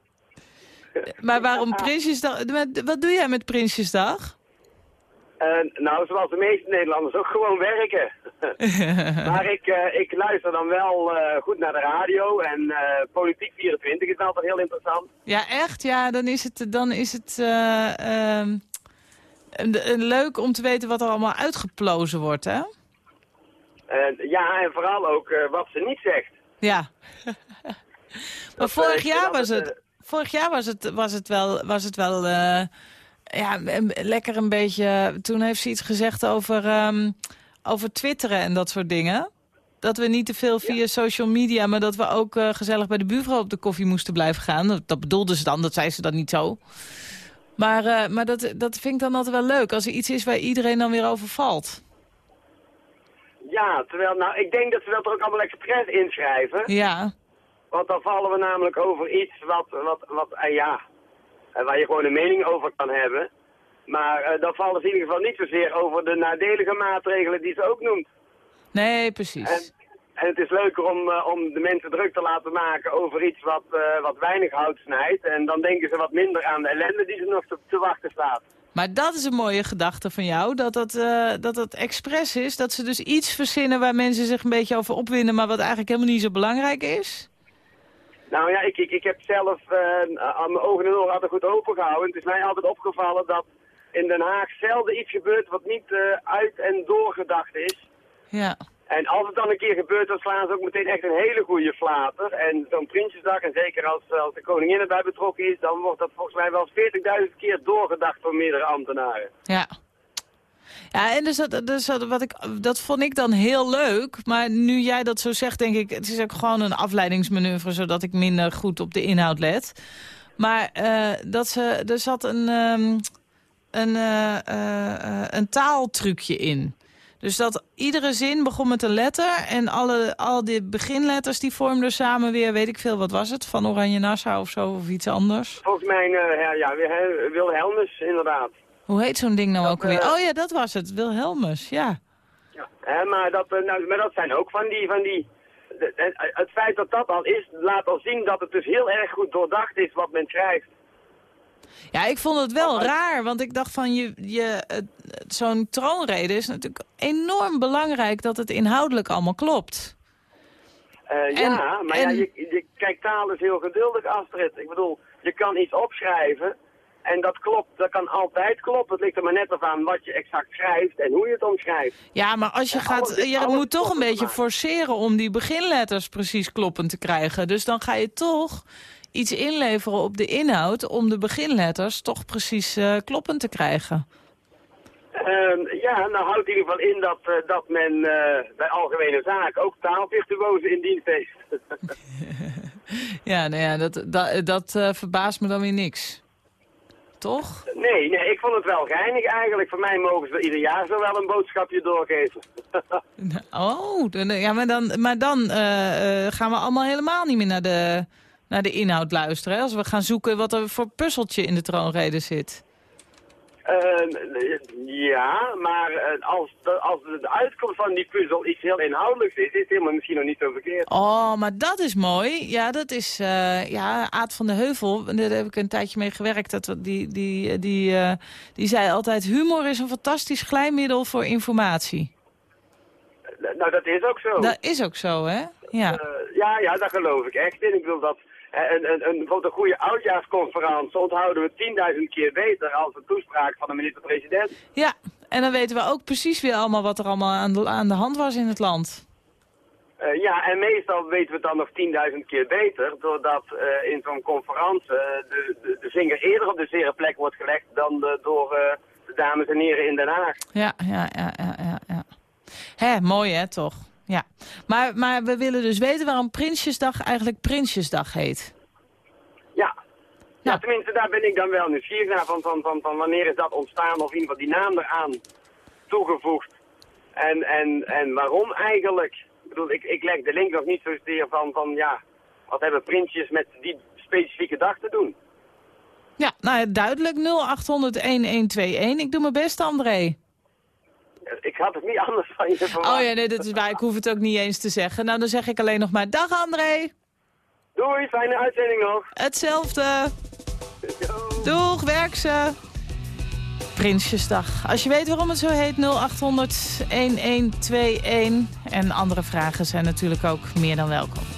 Maar waarom Prinsjesdag? Wat doe jij met Prinsjesdag? Eh, nou, zoals de meeste Nederlanders ook gewoon werken. maar ik, eh, ik luister dan wel goed naar de radio en Politiek 24 is altijd heel interessant. Ja, echt? Ja, dan is het, dan is het eh, ehm, een- een leuk om te weten wat er allemaal uitgeplozen wordt, hè? Eh, ja, en vooral ook eh, wat ze niet zegt. Ja. maar Dat, eh, vorig jaar was het, vorig jaar was het, was het wel, was het wel ja, lekker een beetje... Toen heeft ze iets gezegd over, ehm, over twitteren en dat soort dingen. Dat we niet te veel via social media, maar dat we ook gezellig bij de buurvrouw op de koffie moesten blijven gaan. Dat, dat bedoelde ze dan, dat zei ze dan niet zo. Maar, maar dat, dat vind ik dan altijd wel leuk, als er iets is waar iedereen dan weer over valt. Ja, terwijl, nou, ik denk dat ze dat er ook allemaal expres inschrijven. Ja, Want dan vallen we namelijk over iets wat, wat, wat eh, ja, eh, waar je gewoon een mening over kan hebben. Maar eh, dan vallen ze in ieder geval niet zozeer over de nadelige maatregelen die ze ook noemt. nee, precies. En, en het is leuker om, om de mensen druk te laten maken over iets wat, wat weinig hout snijdt. En dan denken ze wat minder aan de ellende die ze nog te, te wachten staat. Maar dat is een mooie gedachte van jou, dat dat, eh, dat dat expres is. Dat ze dus iets verzinnen waar mensen zich een beetje over opwinden... maar wat eigenlijk helemaal niet zo belangrijk is. Nou ja, ik, ik, ik heb zelf eh, aan mijn ogen en oren altijd goed open gehouden. Het is mij altijd opgevallen dat in Den Haag zelden iets gebeurt wat niet eh, uit en doorgedacht is. Ja. En als het dan een keer gebeurt, dan slaan ze ook meteen echt een hele goede flater. En zo'n Prinsjesdag, en zeker als, als de koningin erbij betrokken is, dan wordt dat volgens mij wel 40.000 keer doorgedacht door meerdere ambtenaren. Ja. Ja, en dus dat, dus dat, wat ik, dat vond ik dan heel leuk. Maar nu jij dat zo zegt, denk ik... het is ook gewoon een afleidingsmanoeuvre... zodat ik minder goed op de inhoud let. Maar eh, dat ze, er zat een, ehm, een, eh, eh, eh, een taaltrucje in. Dus dat iedere zin begon met een letter... en alle, al die beginletters die vormden samen weer... weet ik veel, wat was het? Van Oranje Nassau of zo, of iets anders. Volgens mij, eh, ja, ja, Wil- Wilhelmus inderdaad. Hoe heet zo'n ding nou ook eh, alweer? Oh ja, dat was het. Wilhelmus, ja. Hè, maar, dat, eh, nou, maar dat zijn ook van die... Van die de- het feit dat dat al is, laat al zien dat het dus heel erg goed doordacht is wat men schrijft. Ja, ik vond het wel raar, want ik dacht van je, je, zo'n troonrede is natuurlijk enorm belangrijk dat het inhoudelijk allemaal klopt. Eh, ja, maar ja, je, je, kijk, taal is heel geduldig, Astrid. Ik bedoel, je kan iets opschrijven en dat klopt, dat kan altijd kloppen. Het ligt er maar net af aan wat je exact schrijft en hoe je het omschrijft. Ja, maar als je gaat, je moet toch een beetje forceren om die beginletters precies kloppend te krijgen. Dus dan ga je toch iets inleveren op de inhoud om de beginletters toch precies uh, kloppend te krijgen. Uh, ja, nou houdt in ieder geval in dat, uh, dat men uh, bij algemene zaken ook taalvirtuozen in dienst heeft. ja, nou ja, dat, dat, dat verbaast me dan weer niks. Toch? Nee, nee, ik vond het wel geinig eigenlijk. Voor mij mogen ze ieder jaar zo wel een boodschapje doorgeven. oh, ja, maar dan, maar dan gaan we allemaal helemaal niet meer naar de, naar de inhoud luisteren. Hè? Als we gaan zoeken wat er voor puzzeltje in de troonrede zit. Uh, ja, maar uh, als, de, als de uitkomst van die puzzel iets heel inhoudelijks is, is het helemaal misschien nog niet zo verkeerd. Oh, maar dat is mooi. Ja, dat is, uh, ja, Aad van de Heuvel, daar heb ik een tijdje mee gewerkt. Dat, die, die, die, die zei altijd, humor is een fantastisch glijmiddel voor informatie. nou, dat is ook zo. Dat is ook zo, hè? Ja. ja, ja, daar geloof ik echt in. Ik wil dat een, een, een, een goede oudjaarsconferentie onthouden we 10.000 keer beter als een toespraak van de minister-president. Ja, en dan weten we ook precies weer allemaal wat er allemaal aan de, aan de hand was in het land. Uh, ja, en meestal weten we het dan nog 10.000 keer beter, doordat uh, in zo'n conferentie uh, de, de, de, vinger eerder op de zere plek wordt gelegd dan door de dames en heren in Den Haag. Ja, ja, ja, ja, ja. ja. Hè, mooi hè, toch? Ja, maar, maar we willen dus weten waarom Prinsjesdag eigenlijk Prinsjesdag heet. Ja. Ja, tenminste, daar ben ik dan wel nieuwsgierig naar. Van, van, van, van wanneer is dat ontstaan of in ieder geval die naam eraan toegevoegd. En, en, en waarom eigenlijk? Ik bedoel, ik, ik leg de link nog niet zozeer van, van, ja, wat hebben prinsjes met die specifieke dag te doen? Ja, nou duidelijk 0800-1121. Ik doe mijn best, André ik had het niet anders van je verwacht. Oh ja, nee, dat is waar. Ik hoef het ook niet eens te zeggen. Nou, dan zeg ik alleen nog maar dag André. Doei, fijne uitzending nog. Hetzelfde. Doeg, werk ze. Prinsjesdag. Als je weet waarom het zo heet, 0800 1121. En andere vragen zijn natuurlijk ook meer dan welkom.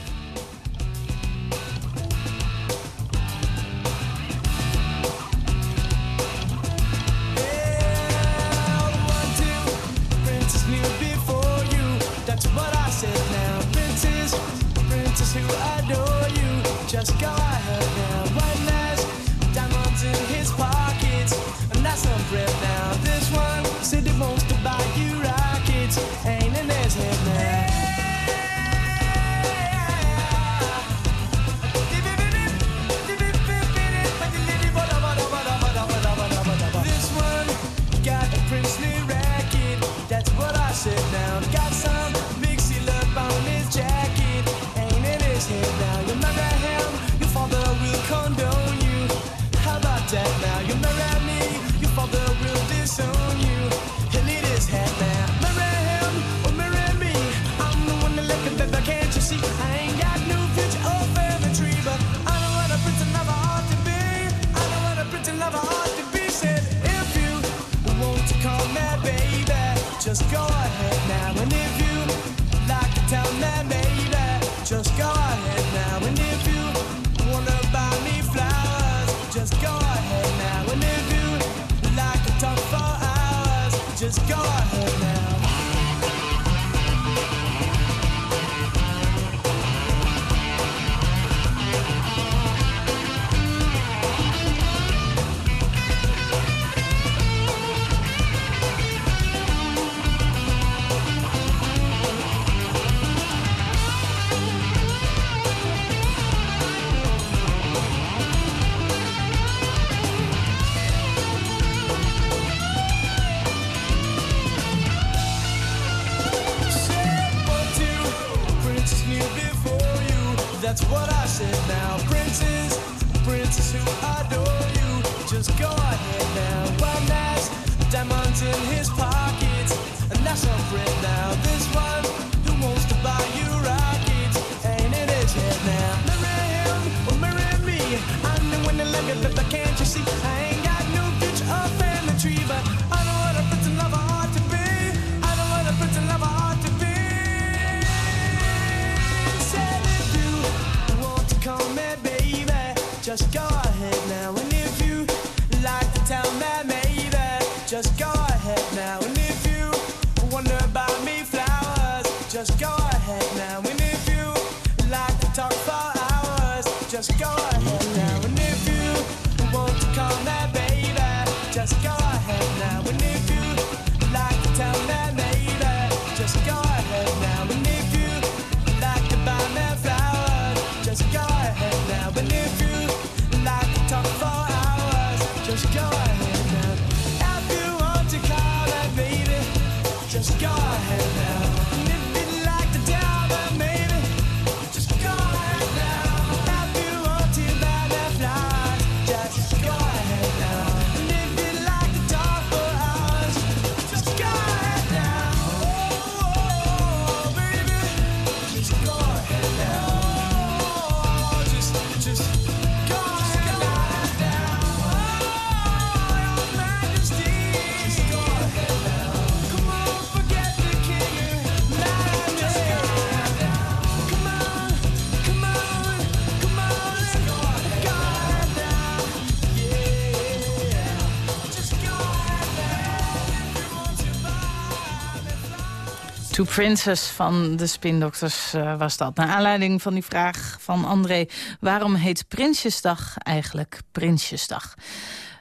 Two Princess van de Spindokters eh, was dat. Naar aanleiding van die vraag van André... waarom heet Prinsjesdag eigenlijk Prinsjesdag?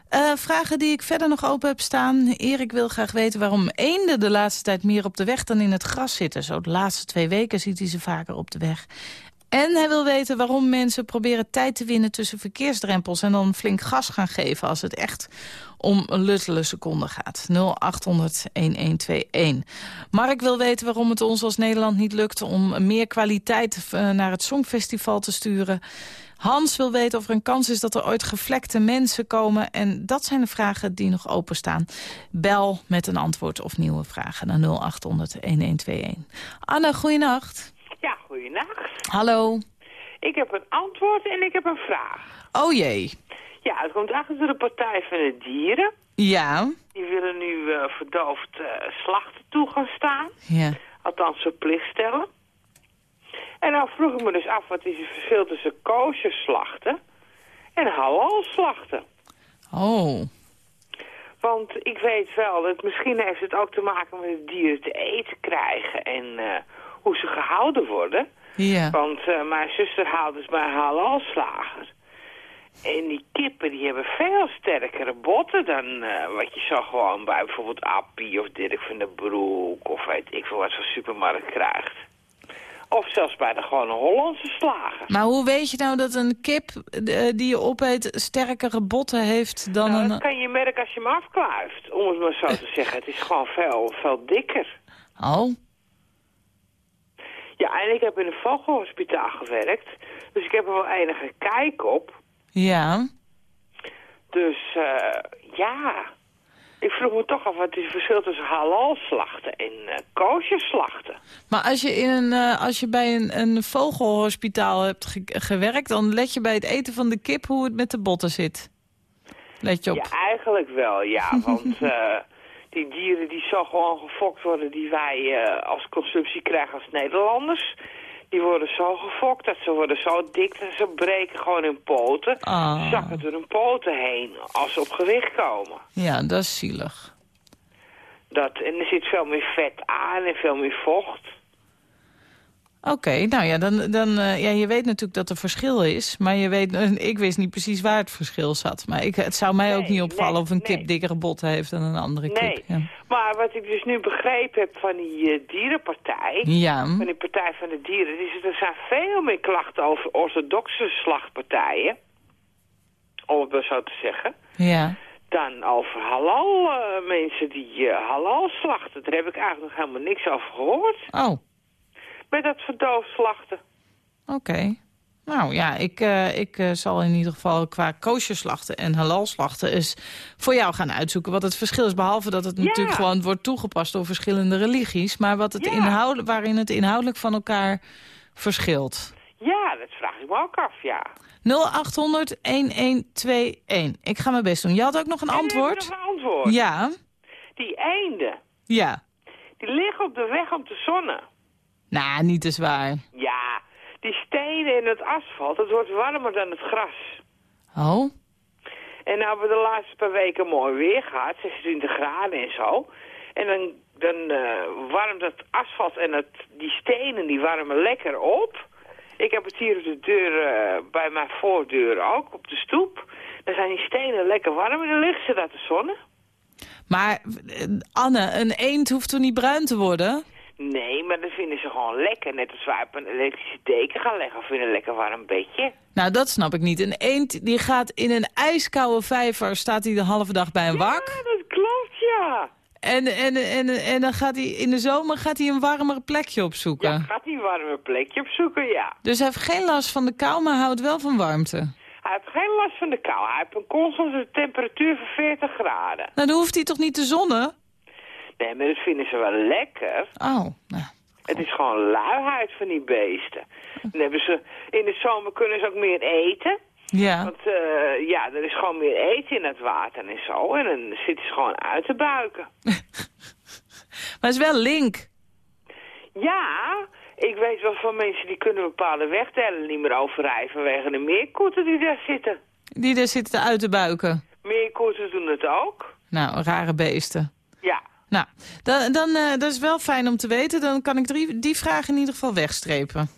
Eh, vragen die ik verder nog open heb staan. Erik wil graag weten waarom eenden de laatste tijd meer op de weg dan in het gras zitten. Zo de laatste twee weken ziet hij ze vaker op de weg. En hij wil weten waarom mensen proberen tijd te winnen tussen verkeersdrempels... en dan flink gas gaan geven als het echt om een luttele seconde gaat. 0800-1121. Mark wil weten waarom het ons als Nederland niet lukt... om meer kwaliteit eh, naar het Songfestival te sturen. Hans wil weten of er een kans is dat er ooit gevlekte mensen komen. En dat zijn de vragen die nog openstaan. Bel met een antwoord of nieuwe vragen naar 0800-1121. Anne, goeienacht. Ja, goeienacht. Hallo. Ik heb een antwoord en ik heb een vraag. Oh jee. Ja, het komt achter de Partij van de Dieren. Ja. Die willen nu eh, verdoofd eh, slachten toe gaan staan. Ja. Althans, verplicht stellen. En nou vroeg ik me dus af, wat is het verschil tussen koosje slachten en halal slachten? Oh. Want ik weet wel, dat misschien heeft het ook te maken met het dieren te eten krijgen en eh, hoe ze gehouden worden. Ja. Want eh, mijn zuster haalt dus bij een halalslager. En die kippen die hebben veel sterkere botten dan eh, wat je zo gewoon bij bijvoorbeeld Appie of Dirk van den Broek of weet ik veel wat zo'n supermarkt krijgt. Of zelfs bij de gewone Hollandse slager. Maar hoe weet je nou dat een kip eh, die je opeet sterkere botten heeft dan Nou, een... dat kan je merken als je hem afkluift, om het maar zo te zeggen. Het is gewoon veel, veel dikker. Oh. Ja, en ik heb in een vogelhospitaal gewerkt. Dus ik heb er wel enige kijk op. Ja. Dus eh, ja, ik vroeg me toch af wat is het verschil tussen halal slachten en uh, koosje slachten. Maar als je, in een, eh, als je bij een, een vogelhospitaal hebt ge- gewerkt... dan let je bij het eten van de kip hoe het met de botten zit. Let je op. Ja, eigenlijk wel, ja. Want die dieren die zo gewoon gefokt worden die wij als consumptie krijgen als Nederlanders... die worden zo gefokt dat ze worden zo dik dat ze breken gewoon hun poten. Ah. Zakken door hun poten heen als ze op gewicht komen. Ja, dat is zielig. Dat, en er zit veel meer vet aan en veel meer vocht. Oké, nou ja, dan, dan, eh, ja, je weet natuurlijk dat er verschil is. Maar je weet, eh, ik wist niet precies waar het verschil zat. Maar ik, het zou mij ook Nee, niet opvallen nee, of een kip nee. dikkere botten heeft dan een andere Nee, kip. Ja. maar wat ik dus nu begrepen heb van die eh, dierenpartij... Ja. van die Partij van de Dieren... is er zijn veel meer klachten over orthodoxe slachtpartijen... om het maar zo te zeggen... ja. dan over halal mensen die halal slachten. Daar heb ik eigenlijk nog helemaal niks over gehoord. Oh, Met dat verdoofslachten. oké. Nou ja, ik, eh, ik eh, zal in ieder geval qua koosjerslachten en halalslachten... eens voor jou gaan uitzoeken wat het verschil is. Behalve dat het Ja. natuurlijk gewoon wordt toegepast door verschillende religies. Maar wat het Ja. inhoud, waarin het inhoudelijk van elkaar verschilt. Ja, dat vraag ik me ook af, ja. 0800-1121. Ik ga mijn best doen. Je had ook nog een En antwoord? heb ik nog een antwoord. Ja, Die eenden, ja. die liggen op de weg om te zonnen. Nou, niet te zwaar. Ja, die stenen en het asfalt, het wordt warmer dan het gras. Oh? En nou hebben we de laatste paar weken mooi weer gehad, 26 graden en zo. En dan, dan eh, warmt het asfalt en het, die stenen die warmen lekker op. Ik heb het hier op de deur, eh, bij mijn voordeur ook, op de stoep. Dan zijn die stenen lekker warm en dan liggen ze daar te zonnen. Maar eh, Anne, een eend hoeft toch niet bruin te worden? Nee, maar dat vinden ze gewoon lekker. Net als wij op een elektrische deken gaan leggen of in een lekker warm bedje. Nou, dat snap ik niet. Een eend die gaat in een ijskoude vijver, staat hij de halve dag bij een wak. Ja, dat klopt, ja. En, en, en, en dan gaat hij in de zomer gaat hij een warmer plekje opzoeken. Ja, gaat hij een warmer plekje opzoeken, ja. Dus hij heeft geen last van de kou, maar houdt wel van warmte. Hij heeft geen last van de kou. Hij heeft een constante temperatuur van 40 graden. Nou, dan hoeft hij toch niet te zonnen? Nee, maar dat vinden ze wel lekker. Oh, nou. Het is gewoon luiheid van die beesten. Dan hebben ze, in de zomer kunnen ze ook meer eten. Ja. Want eh, ja, er is gewoon meer eten in het water en zo. En dan zitten ze gewoon uit te buiken. Maar het is wel link. Ja, ik weet wel van mensen die kunnen bepaalde wegdelen niet meer overrijden vanwege de meerkoeten die daar zitten. Die daar zitten uit te buiken. Meerkoeten doen het ook. Nou, rare beesten. Ja. Nou, dan, dan, eh, dat is wel fijn om te weten. Dan kan ik drie, die vraag in ieder geval wegstrepen.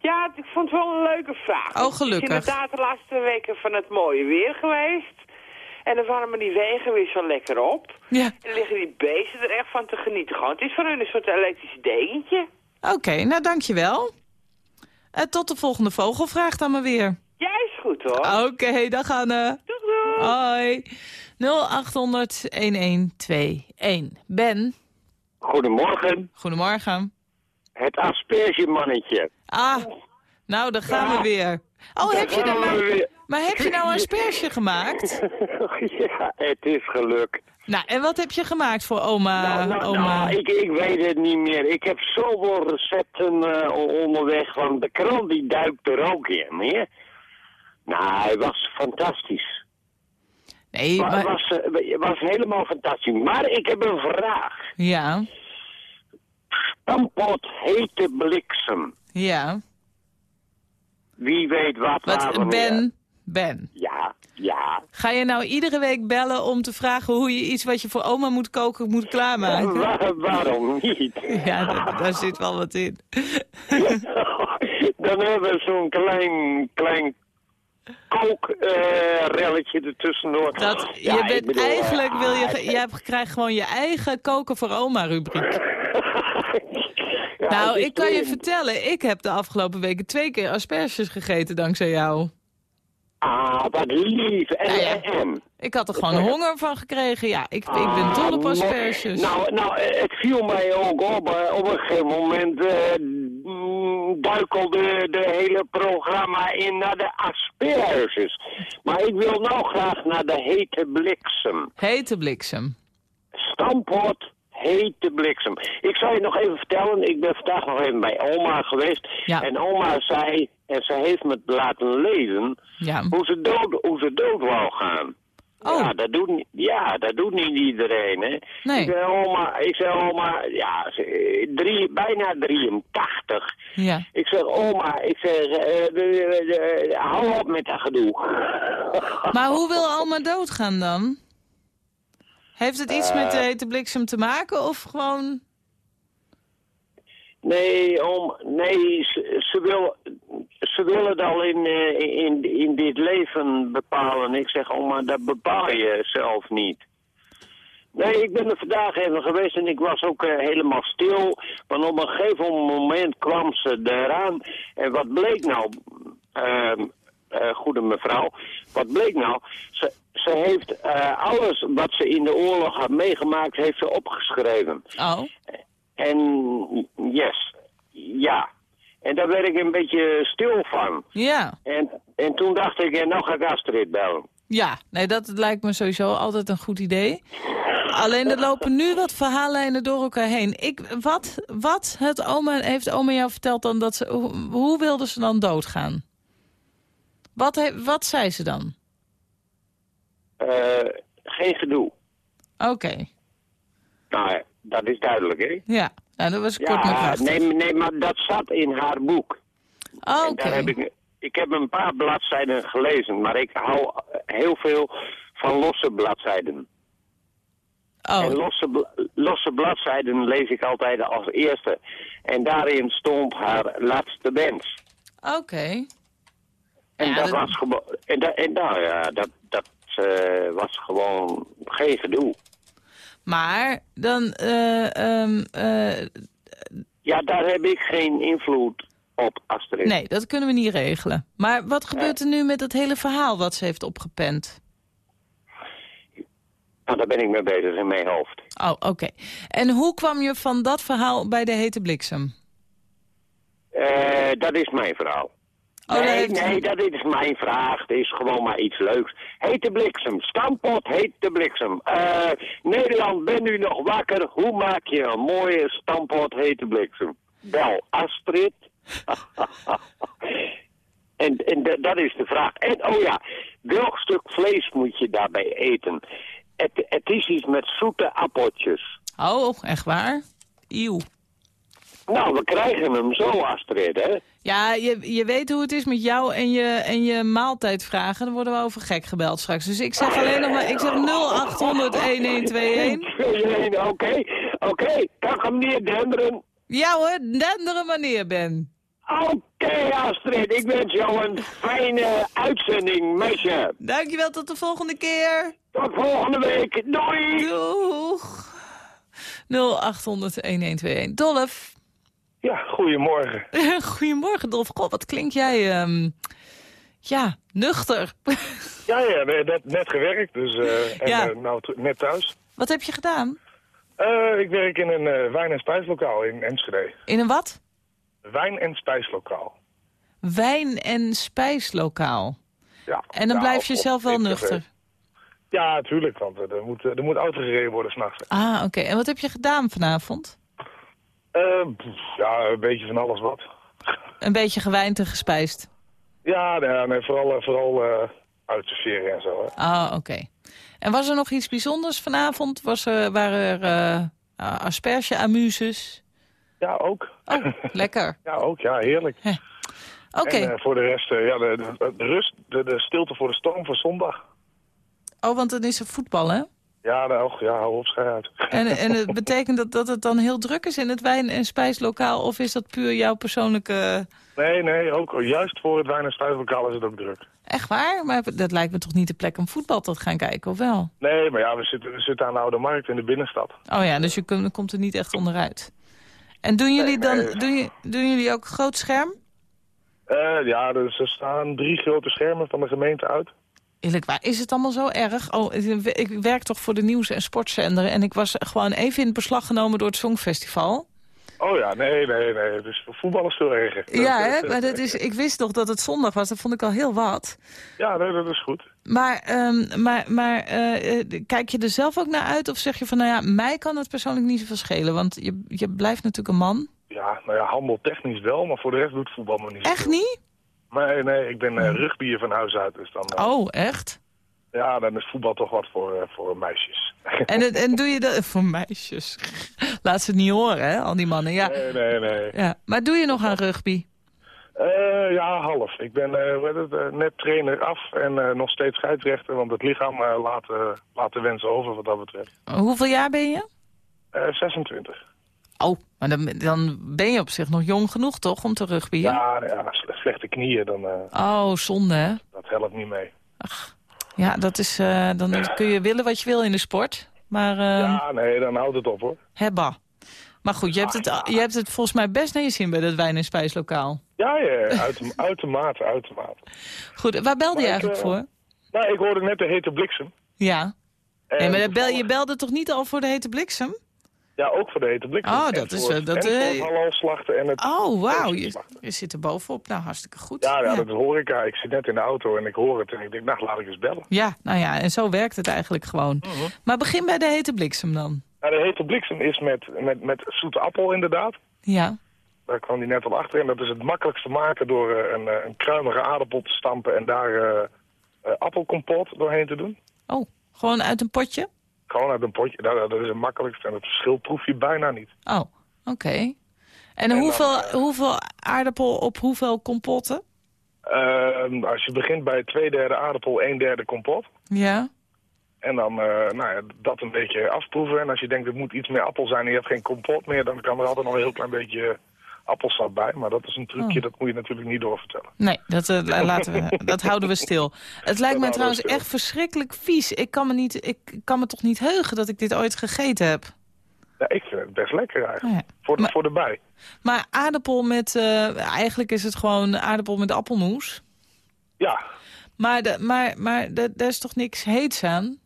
Ja, ik vond het wel een leuke vraag. Oh, gelukkig. Het is inderdaad de laatste weken van het mooie weer geweest. En dan warmen die wegen weer zo lekker op. Ja. En dan liggen die beesten er echt van te genieten. Gewoon. Het is voor hun een soort elektrisch dekentje. Oké, nou dankjewel. Uh, tot de volgende vogelvraag dan maar weer. Ja, is goed hoor. Oké, dag Anne. Doeg doeg. Hoi. 0800-1121. Ben. Goedemorgen. Goedemorgen. Het aspergemannetje. Ah, nou, daar gaan Ja. we weer. Oh, heb je nou, weer. maar heb je nou een asperge gemaakt? ja, het is gelukt. Nou, en wat heb je gemaakt voor oma? Nou, nou, oma? nou, ik, ik weet het niet meer. Ik heb zoveel recepten eh, onderweg, want de krant die duikt er ook in. Hè? Nou, hij was fantastisch. Nee, maar... was, eh, was helemaal fantastisch. Maar ik heb een vraag. Ja, Stampot hete bliksem. ja. Wie weet wat, Wat. Ben, Ben. Ja, ja. Ga je nou iedere week bellen om te vragen hoe je iets wat je voor oma moet koken moet klaarmaken? Waar- waarom niet? Ja, daar, daar zit wel wat in. Dan hebben we zo'n klein, klein kookrelletje ertussendoor. Dat, je bent bedoel, eigenlijk, wil je, ah, ge- je hebt, krijgt gewoon je eigen koken voor oma rubriek. ja, nou, ik kan je vertellen, ik heb de afgelopen weken twee keer asperges gegeten dankzij jou. Ah, wat lief. En, Nou ja. en, en? Ik had er gewoon honger van gekregen. Ja, ik, ik ben dol op Ah, asperges. Nou, nou, eh, het viel mij ook op. eh, Op een gegeven moment eh, duikelde de hele programma in naar de asperges. Maar ik wil nou graag naar de hete bliksem. Hete bliksem. Stampot hete bliksem. Ik zal je nog even vertellen, ik ben vandaag nog even bij oma geweest. Ja. En oma zei, en ze heeft me laten lezen, Ja. hoe ze dood, hoe ze dood wou gaan. Oh. Ja, dat doet, niet- ja, dat doet niet iedereen, hè. Nee. Ik zei, oma, ik zei, oma, ja, drie, bijna 83. Ja. Ik zeg, oma, ik zeg, eh, eh, eh, hou op met dat gedoe. Maar hoe wil oma doodgaan dan? Heeft het iets met de hete bliksem te maken of gewoon... Nee, om, nee ze, ze, wil, ze willen het al in, eh, in, in dit leven bepalen. Ik zeg, oh, maar dat bepaal je zelf niet. Nee, ik ben er vandaag even geweest en ik was ook eh, helemaal stil. Want op een gegeven moment kwam ze eraan. En wat bleek nou, ehm, eh, goede mevrouw, wat bleek nou? Ze, ze heeft alles wat ze in de oorlog had meegemaakt, heeft ze opgeschreven. Oh, En yes, ja. En daar werd ik een beetje stil van. ja. En, en toen dacht ik, en nou ga ik Astrid bellen. Ja, nee, dat lijkt me sowieso altijd een goed idee. Alleen er lopen nu wat verhaallijnen door elkaar heen. Ik, wat wat het oma, heeft oma jou verteld dan dat ze... Hoe, hoe wilde ze dan doodgaan? Wat, he, wat zei ze dan? Eh, geen gedoe. Oké, Nou, ja, dat is duidelijk, hè? ja. Nou, dat was kort maar Ja, krachtig. nee, nee, maar dat zat in haar boek. Oh, Oké, ik, Ik heb een paar bladzijden gelezen, maar ik hou heel veel van losse bladzijden. Oh. En losse, bl- losse bladzijden lees ik altijd als eerste. En daarin stond haar laatste wens. Oké. En Ja, dat, dat- was. En, da, en nou ja, dat, dat was gewoon geen gedoe. Maar dan... eh, ehm, eh, Ja, daar heb ik geen invloed op, Astrid. nee, dat kunnen we niet regelen. Maar wat gebeurt er nu met het hele verhaal wat ze heeft opgepend? Nou, daar ben ik mee bezig in mijn hoofd. Oh, oké. En hoe kwam je van dat verhaal bij de hete bliksem? Eh, dat is mijn verhaal. Oh, nee, nee, dat is mijn vraag. Het is gewoon maar iets leuks. Hete bliksem, stampot hete bliksem. Eh, Nederland, ben u nog wakker? Hoe maak je een mooie stampot hete bliksem? Bel Astrid. en en dat is de vraag. En oh ja, welk stuk vlees moet je daarbij eten? Het, het is iets met zoete appeltjes. Oh, echt waar? Eeuw. Nou, we krijgen hem zo, Astrid, hè? Ja, je, je weet hoe het is met jou en je, en je maaltijdvragen. Dan worden we over gek gebeld straks. Dus ik zeg alleen nog maar, ik zeg 0800 1121. 2-1, Oké, oké. Kan ik hem? Ja hoor, denderen wanneer ben. Oké, Astrid. Ik wens jou een fijne uitzending, meisje. Dankjewel, tot de volgende keer. Tot volgende week. Doei. Doeg. 0800 1121. Dolf. Ja, goedemorgen. Goedemorgen, Dolf. God, wat klink jij, ehm, ja, nuchter. Ja, ja, net, net gewerkt, dus eh, en, Ja. eh, nou net thuis. Wat heb je gedaan? Eh, ik werk in een wijn- en spijslokaal in Enschede. In een wat? Wijn- en spijslokaal. Wijn- en spijslokaal. Ja. En dan Ja, blijf je zelf wel nuchter. Ja, tuurlijk, want er moet, er moet auto gereden worden s'nachts. Ah, oké. En wat heb je gedaan vanavond? Eh, pff, ja, een beetje van alles wat. Een beetje gewijnd en gespijsd. Ja, nee, nee, vooral, eh, vooral eh uitserveren en zo. Hè. Ah, oké. En was er nog iets bijzonders vanavond? Was er, waren er eh asperge-amuses? Ja, ook. Oh, lekker. Ja, ook. Ja, heerlijk. Oké. En voor de rest, ja, de, de, de rust, de, de stilte voor de storm voor zondag. Oh, want dan is er voetbal, hè? Ja, nou, ja, hou op, schei uit. En, en het betekent dat, dat het dan heel druk is in het wijn- en spijslokaal? Of is dat puur jouw persoonlijke... Nee, nee, ook juist voor het wijn- en spijslokaal is het ook druk. Echt waar? Maar dat lijkt me toch niet de plek om voetbal te gaan kijken, of wel? Nee, maar ja, we zitten, we zitten aan de Oude Markt in de binnenstad. Oh ja, dus je komt er niet echt onderuit. En doen jullie dan nee. doen, jullie ook groot scherm? Eh, ja, dus er staan drie grote schermen van de gemeente uit. Eerlijk waar, is het allemaal zo erg? Oh, ik werk toch voor de nieuws- en sportzender... en ik was gewoon even in beslag genomen door het Songfestival. Oh ja, nee, nee, nee. Dus voetbal is veel erger. Ja, hè? maar dat is, ik wist nog dat het zondag was. Dat vond ik al heel wat. Ja, nee, dat is goed. Maar, ehm, maar, maar eh, eh, kijk je er zelf ook naar uit? Of zeg je van, nou ja, mij kan het persoonlijk niet zoveel schelen? Want je, je blijft natuurlijk een man. Ja, nou ja, handel technisch wel, maar voor de rest doet voetbal me niet Echt niet? Nee, nee, ik ben eh rugbier van huis uit, dus dan... eh, Oh, echt? Ja, dan is voetbal toch wat voor, eh, voor meisjes. En, het- en doe je dat voor meisjes? Laat ze het niet horen, hè, al die mannen. Ja. Nee, nee, nee. Ja. Maar doe je nog aan rugby? Ja, half. Ik ben het, net trainer af en nog steeds scheidsrechter, want het lichaam laat, laat de wensen over wat dat betreft. Hoeveel jaar ben je? Eh 26. Oh, maar dan, dan ben je op zich nog jong genoeg, toch, om te rugbyen? Ja, ja, sle- slechte knieën, dan, eh, Oh, zonde, hè? dat helpt niet mee. Ja, dat is, eh, dan kun je willen wat je wil in de sport. Maar, ehm Ja, nee, dan houdt het op hoor. hebba. Maar goed, je hebt, het, je hebt het volgens mij best naar je zin bij dat wijn- en spijslokaal. Ja, ja, uit, uitermate, uitermate. Goed, waar belde je Maar eigenlijk eh, voor? Nou, ik hoorde net de hete bliksem. Ja. En Nee, maar bel, je belde toch niet al voor de hete bliksem? Ja, ook voor de hete bliksem. Oh, En dat is, voor eh, dat, en eh, halal slachten en het... Oh, wauw. Je, je zit er bovenop. Nou, hartstikke goed. Ja, ja, dat is horeca. Ik zit net in de auto en ik hoor het en ik denk, nou, laat ik eens bellen. Ja, nou ja, en zo werkt het eigenlijk gewoon. Mhm. Maar begin bij de hete bliksem dan. Nou, de hete bliksem is met, met, met zoete appel inderdaad. Ja. Daar kwam hij net al achter. En dat is het makkelijkste maken door eh, een, een kruimige aardappel te stampen en daar eh, appelkompot doorheen te doen. Oh, gewoon uit een potje? Gewoon uit een potje. Dat, dat is het makkelijkste en het verschil proef je bijna niet. Oh, oké. En, hoeveel, hoeveel aardappel op hoeveel kompotten? Ehm, als je begint bij twee derde aardappel, een derde kompot. Ja? En dan eh, nou ja, dat een beetje afproeven. En als je denkt, het moet iets meer appel zijn en je hebt geen kompot meer... dan kan er altijd nog een heel klein beetje appelsap bij. Maar dat is een trucje, Oh. dat moet je natuurlijk niet doorvertellen. Nee, dat, eh, la- laten we, dat houden we stil. Het lijkt we trouwens echt verschrikkelijk vies. Ik kan, me niet, ik kan me toch niet heugen dat ik dit ooit gegeten heb. Ja, ik vind het best lekker eigenlijk. Ja. Voor, de, voor de bij. Maar aardappel met... eh, eigenlijk is het gewoon aardappel met appelmoes. Ja. Maar, de, maar, maar de- daar is toch niks heets aan?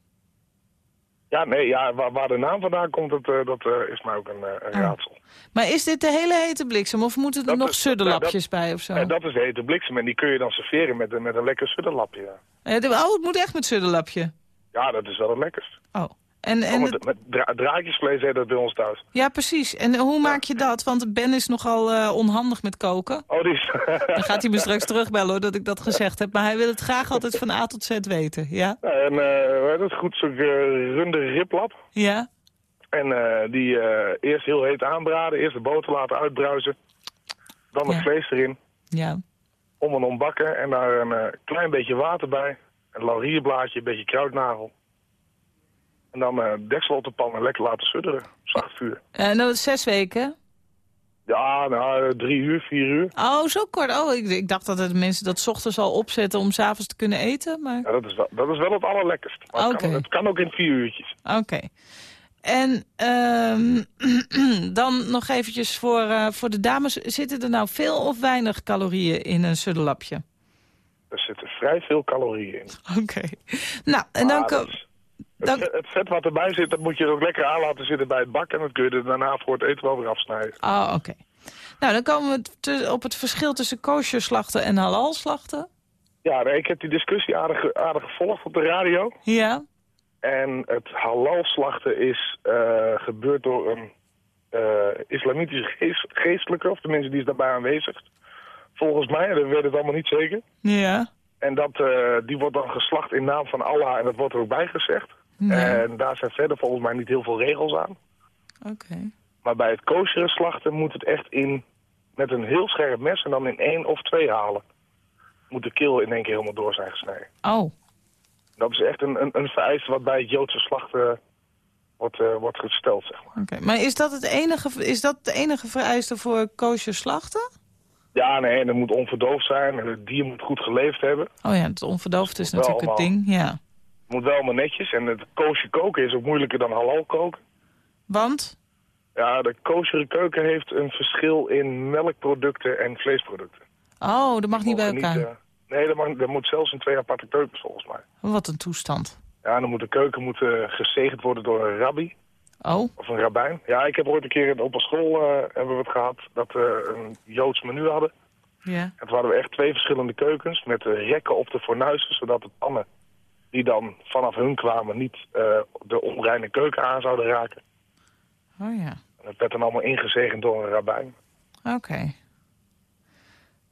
Ja, nee, ja, waar, waar de naam vandaan komt, dat, eh, dat eh, is mij ook een, eh, een Oh. raadsel. Maar is dit de hele hete bliksem? Of moeten er Dat nog is- sudderlapjes bij of zo? Dat is de hete bliksem en die kun je dan serveren met, een- met een lekker sudderlapje. Ja. Oh, het moet echt met sudderlapje. ja, dat is wel het lekkerst. Oh. En, En met, dra draadjesvlees heet dat bij ons thuis. ja, precies. En hoe maak je dat? Want Ben is nogal eh, onhandig met koken. Oh, die is... Dan gaat hij me straks terugbellen hoor, dat ik dat gezegd heb. Maar hij wil het graag altijd van A tot Z weten. Ja? En uh, dat is goed zo'n uh, runde riplap. Ja? En die eerst heel heet aanbraden, eerst de boter laten uitbruisen. Dan het vlees erin, Ja. om en om bakken. En daar een klein beetje water bij. Een laurierblaadje, een beetje kruidnagel. En dan uh, deksel op de pan en lekker laten sudderen. Zacht vuur. En dat is zes weken? Ja, nou, drie uur, vier uur. Oh, zo kort. Oh, ik, ik dacht dat het mensen dat 's ochtends al opzetten om s'avonds te kunnen eten. Maar... Ja, dat is wel, dat is wel het allerlekkerst. Maar het, kan, het kan ook in vier uurtjes. Oké. En ehm, dan nog eventjes voor, eh, voor de dames. Zitten er nou veel of weinig calorieën in een sudderlapje? Er zitten vrij veel calorieën in. Oké. Nou, en dan... Maar Het, vet, wat erbij zit, dat moet je er ook lekker aan laten zitten bij het bakken. En dat kun je er daarna voor het eten wel weer afsnijden. Oh, oké. Nou, dan komen we op het verschil tussen kosher slachten en halal slachten. Ja, nee, ik heb die discussie aardig, aardig gevolgd op de radio. Ja. En het halal slachten is eh, gebeurd door een eh, islamitische geest, geestelijke, of tenminste die is daarbij aanwezig. Volgens mij, dat weet het allemaal niet zeker. Ja. En dat, eh, die wordt dan geslacht in naam van Allah en dat wordt er ook bij gezegd. En daar zijn verder volgens mij niet heel veel regels aan. Oké. Maar bij het kosheren slachten moet het echt in met een heel scherp mes en dan in één of twee halen. Moet de keel in één keer helemaal door zijn gesneden. Oh. Dat is echt een, een, een vereiste wat bij het Joodse slachten wordt, eh, wordt gesteld, zeg maar. Oké. Maar is dat, het enige, is dat de enige vereiste voor kosher slachten? Ja, nee, en het moet onverdoofd zijn en het dier moet goed geleefd hebben. Oh ja, het onverdoofd is natuurlijk het ding. Ja. Het moet wel allemaal netjes en het kosher koken is ook moeilijker dan halal koken. Want? Ja, de kosher keuken heeft een verschil in melkproducten en vleesproducten. Oh, dat mag niet bij elkaar. eh, nee, dat, mag, dat moet zelfs in twee aparte keukens volgens mij. Wat een toestand. Ja, dan moet de keuken moet, eh, gezegend worden door een rabbi. Oh. Of een rabbijn. Ja, ik heb ooit een keer op een school eh, hebben we het gehad dat we een Joods menu hadden. Ja. En toen hadden we echt twee verschillende keukens met eh, rekken op de fornuizen, zodat de pannen die dan vanaf hun kwamen niet eh, de onreine keuken aan zouden raken. Oh ja. En dat werd dan allemaal ingezegend door een rabbijn. Oké.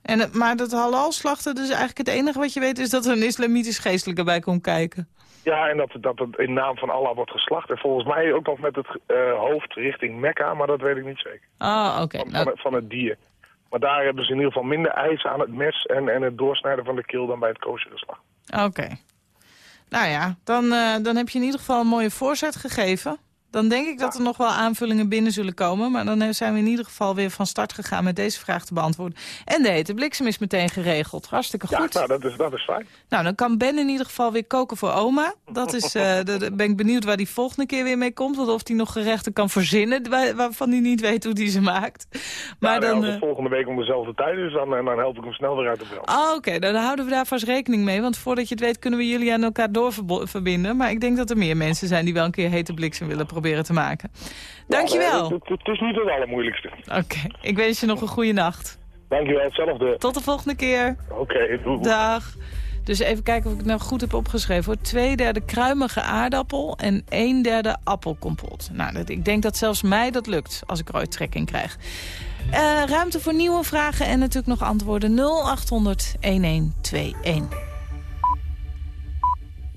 En, het- maar dat halal slachten, dus eigenlijk het enige wat je weet... is dat er een islamitisch geestelijke bij komt kijken. Ja, en dat, dat het in naam van Allah wordt geslacht. En volgens mij ook nog met het eh, hoofd richting Mekka, maar dat weet ik niet zeker. Ah, oké. Van, Nou, van, het, van het dier. Maar daar hebben ze in ieder geval minder eisen aan het mes en, en het doorsnijden van de keel dan bij het koosjegeslag. Oké. Nou ja, dan, eh, dan heb je in ieder geval een mooie voorzet gegeven. Dan denk ik dat er nog wel aanvullingen binnen zullen komen. Maar dan zijn we in ieder geval weer van start gegaan met deze vraag te beantwoorden. En de hete bliksem is meteen geregeld. Hartstikke Ja, goed. nou, dat is, dat is fijn. Nou, dan kan Ben in ieder geval weer koken voor oma. Dat is, eh, ben ik benieuwd waar die volgende keer weer mee komt. Want of hij nog gerechten kan verzinnen waar- waarvan hij niet weet hoe hij ze maakt. Maar ja, nou, dan... het eh, volgende week om dezelfde tijd is, dan, eh, dan help ik hem snel weer uit de brand. Ah, Oké, nou, dan houden we daar vast rekening mee. Want voordat je het weet kunnen we jullie aan elkaar doorverbinden. Maar ik denk dat er meer mensen zijn die wel een keer hete bliksem willen proberen te maken. Dankjewel. Nee, het, is niet het allermoeilijkste. Oké, ik wens je nog een goede nacht. Dankjewel, hetzelfde. Tot de volgende keer. Oké. Dag. Dus even kijken of ik het nou goed heb opgeschreven. Hoor. Twee derde kruimige aardappel en een derde appelkompot. Nou, dat, ik denk dat zelfs mij dat lukt als ik er ooit trek in krijg. Eh, ruimte voor nieuwe vragen en natuurlijk nog antwoorden 0800 1121.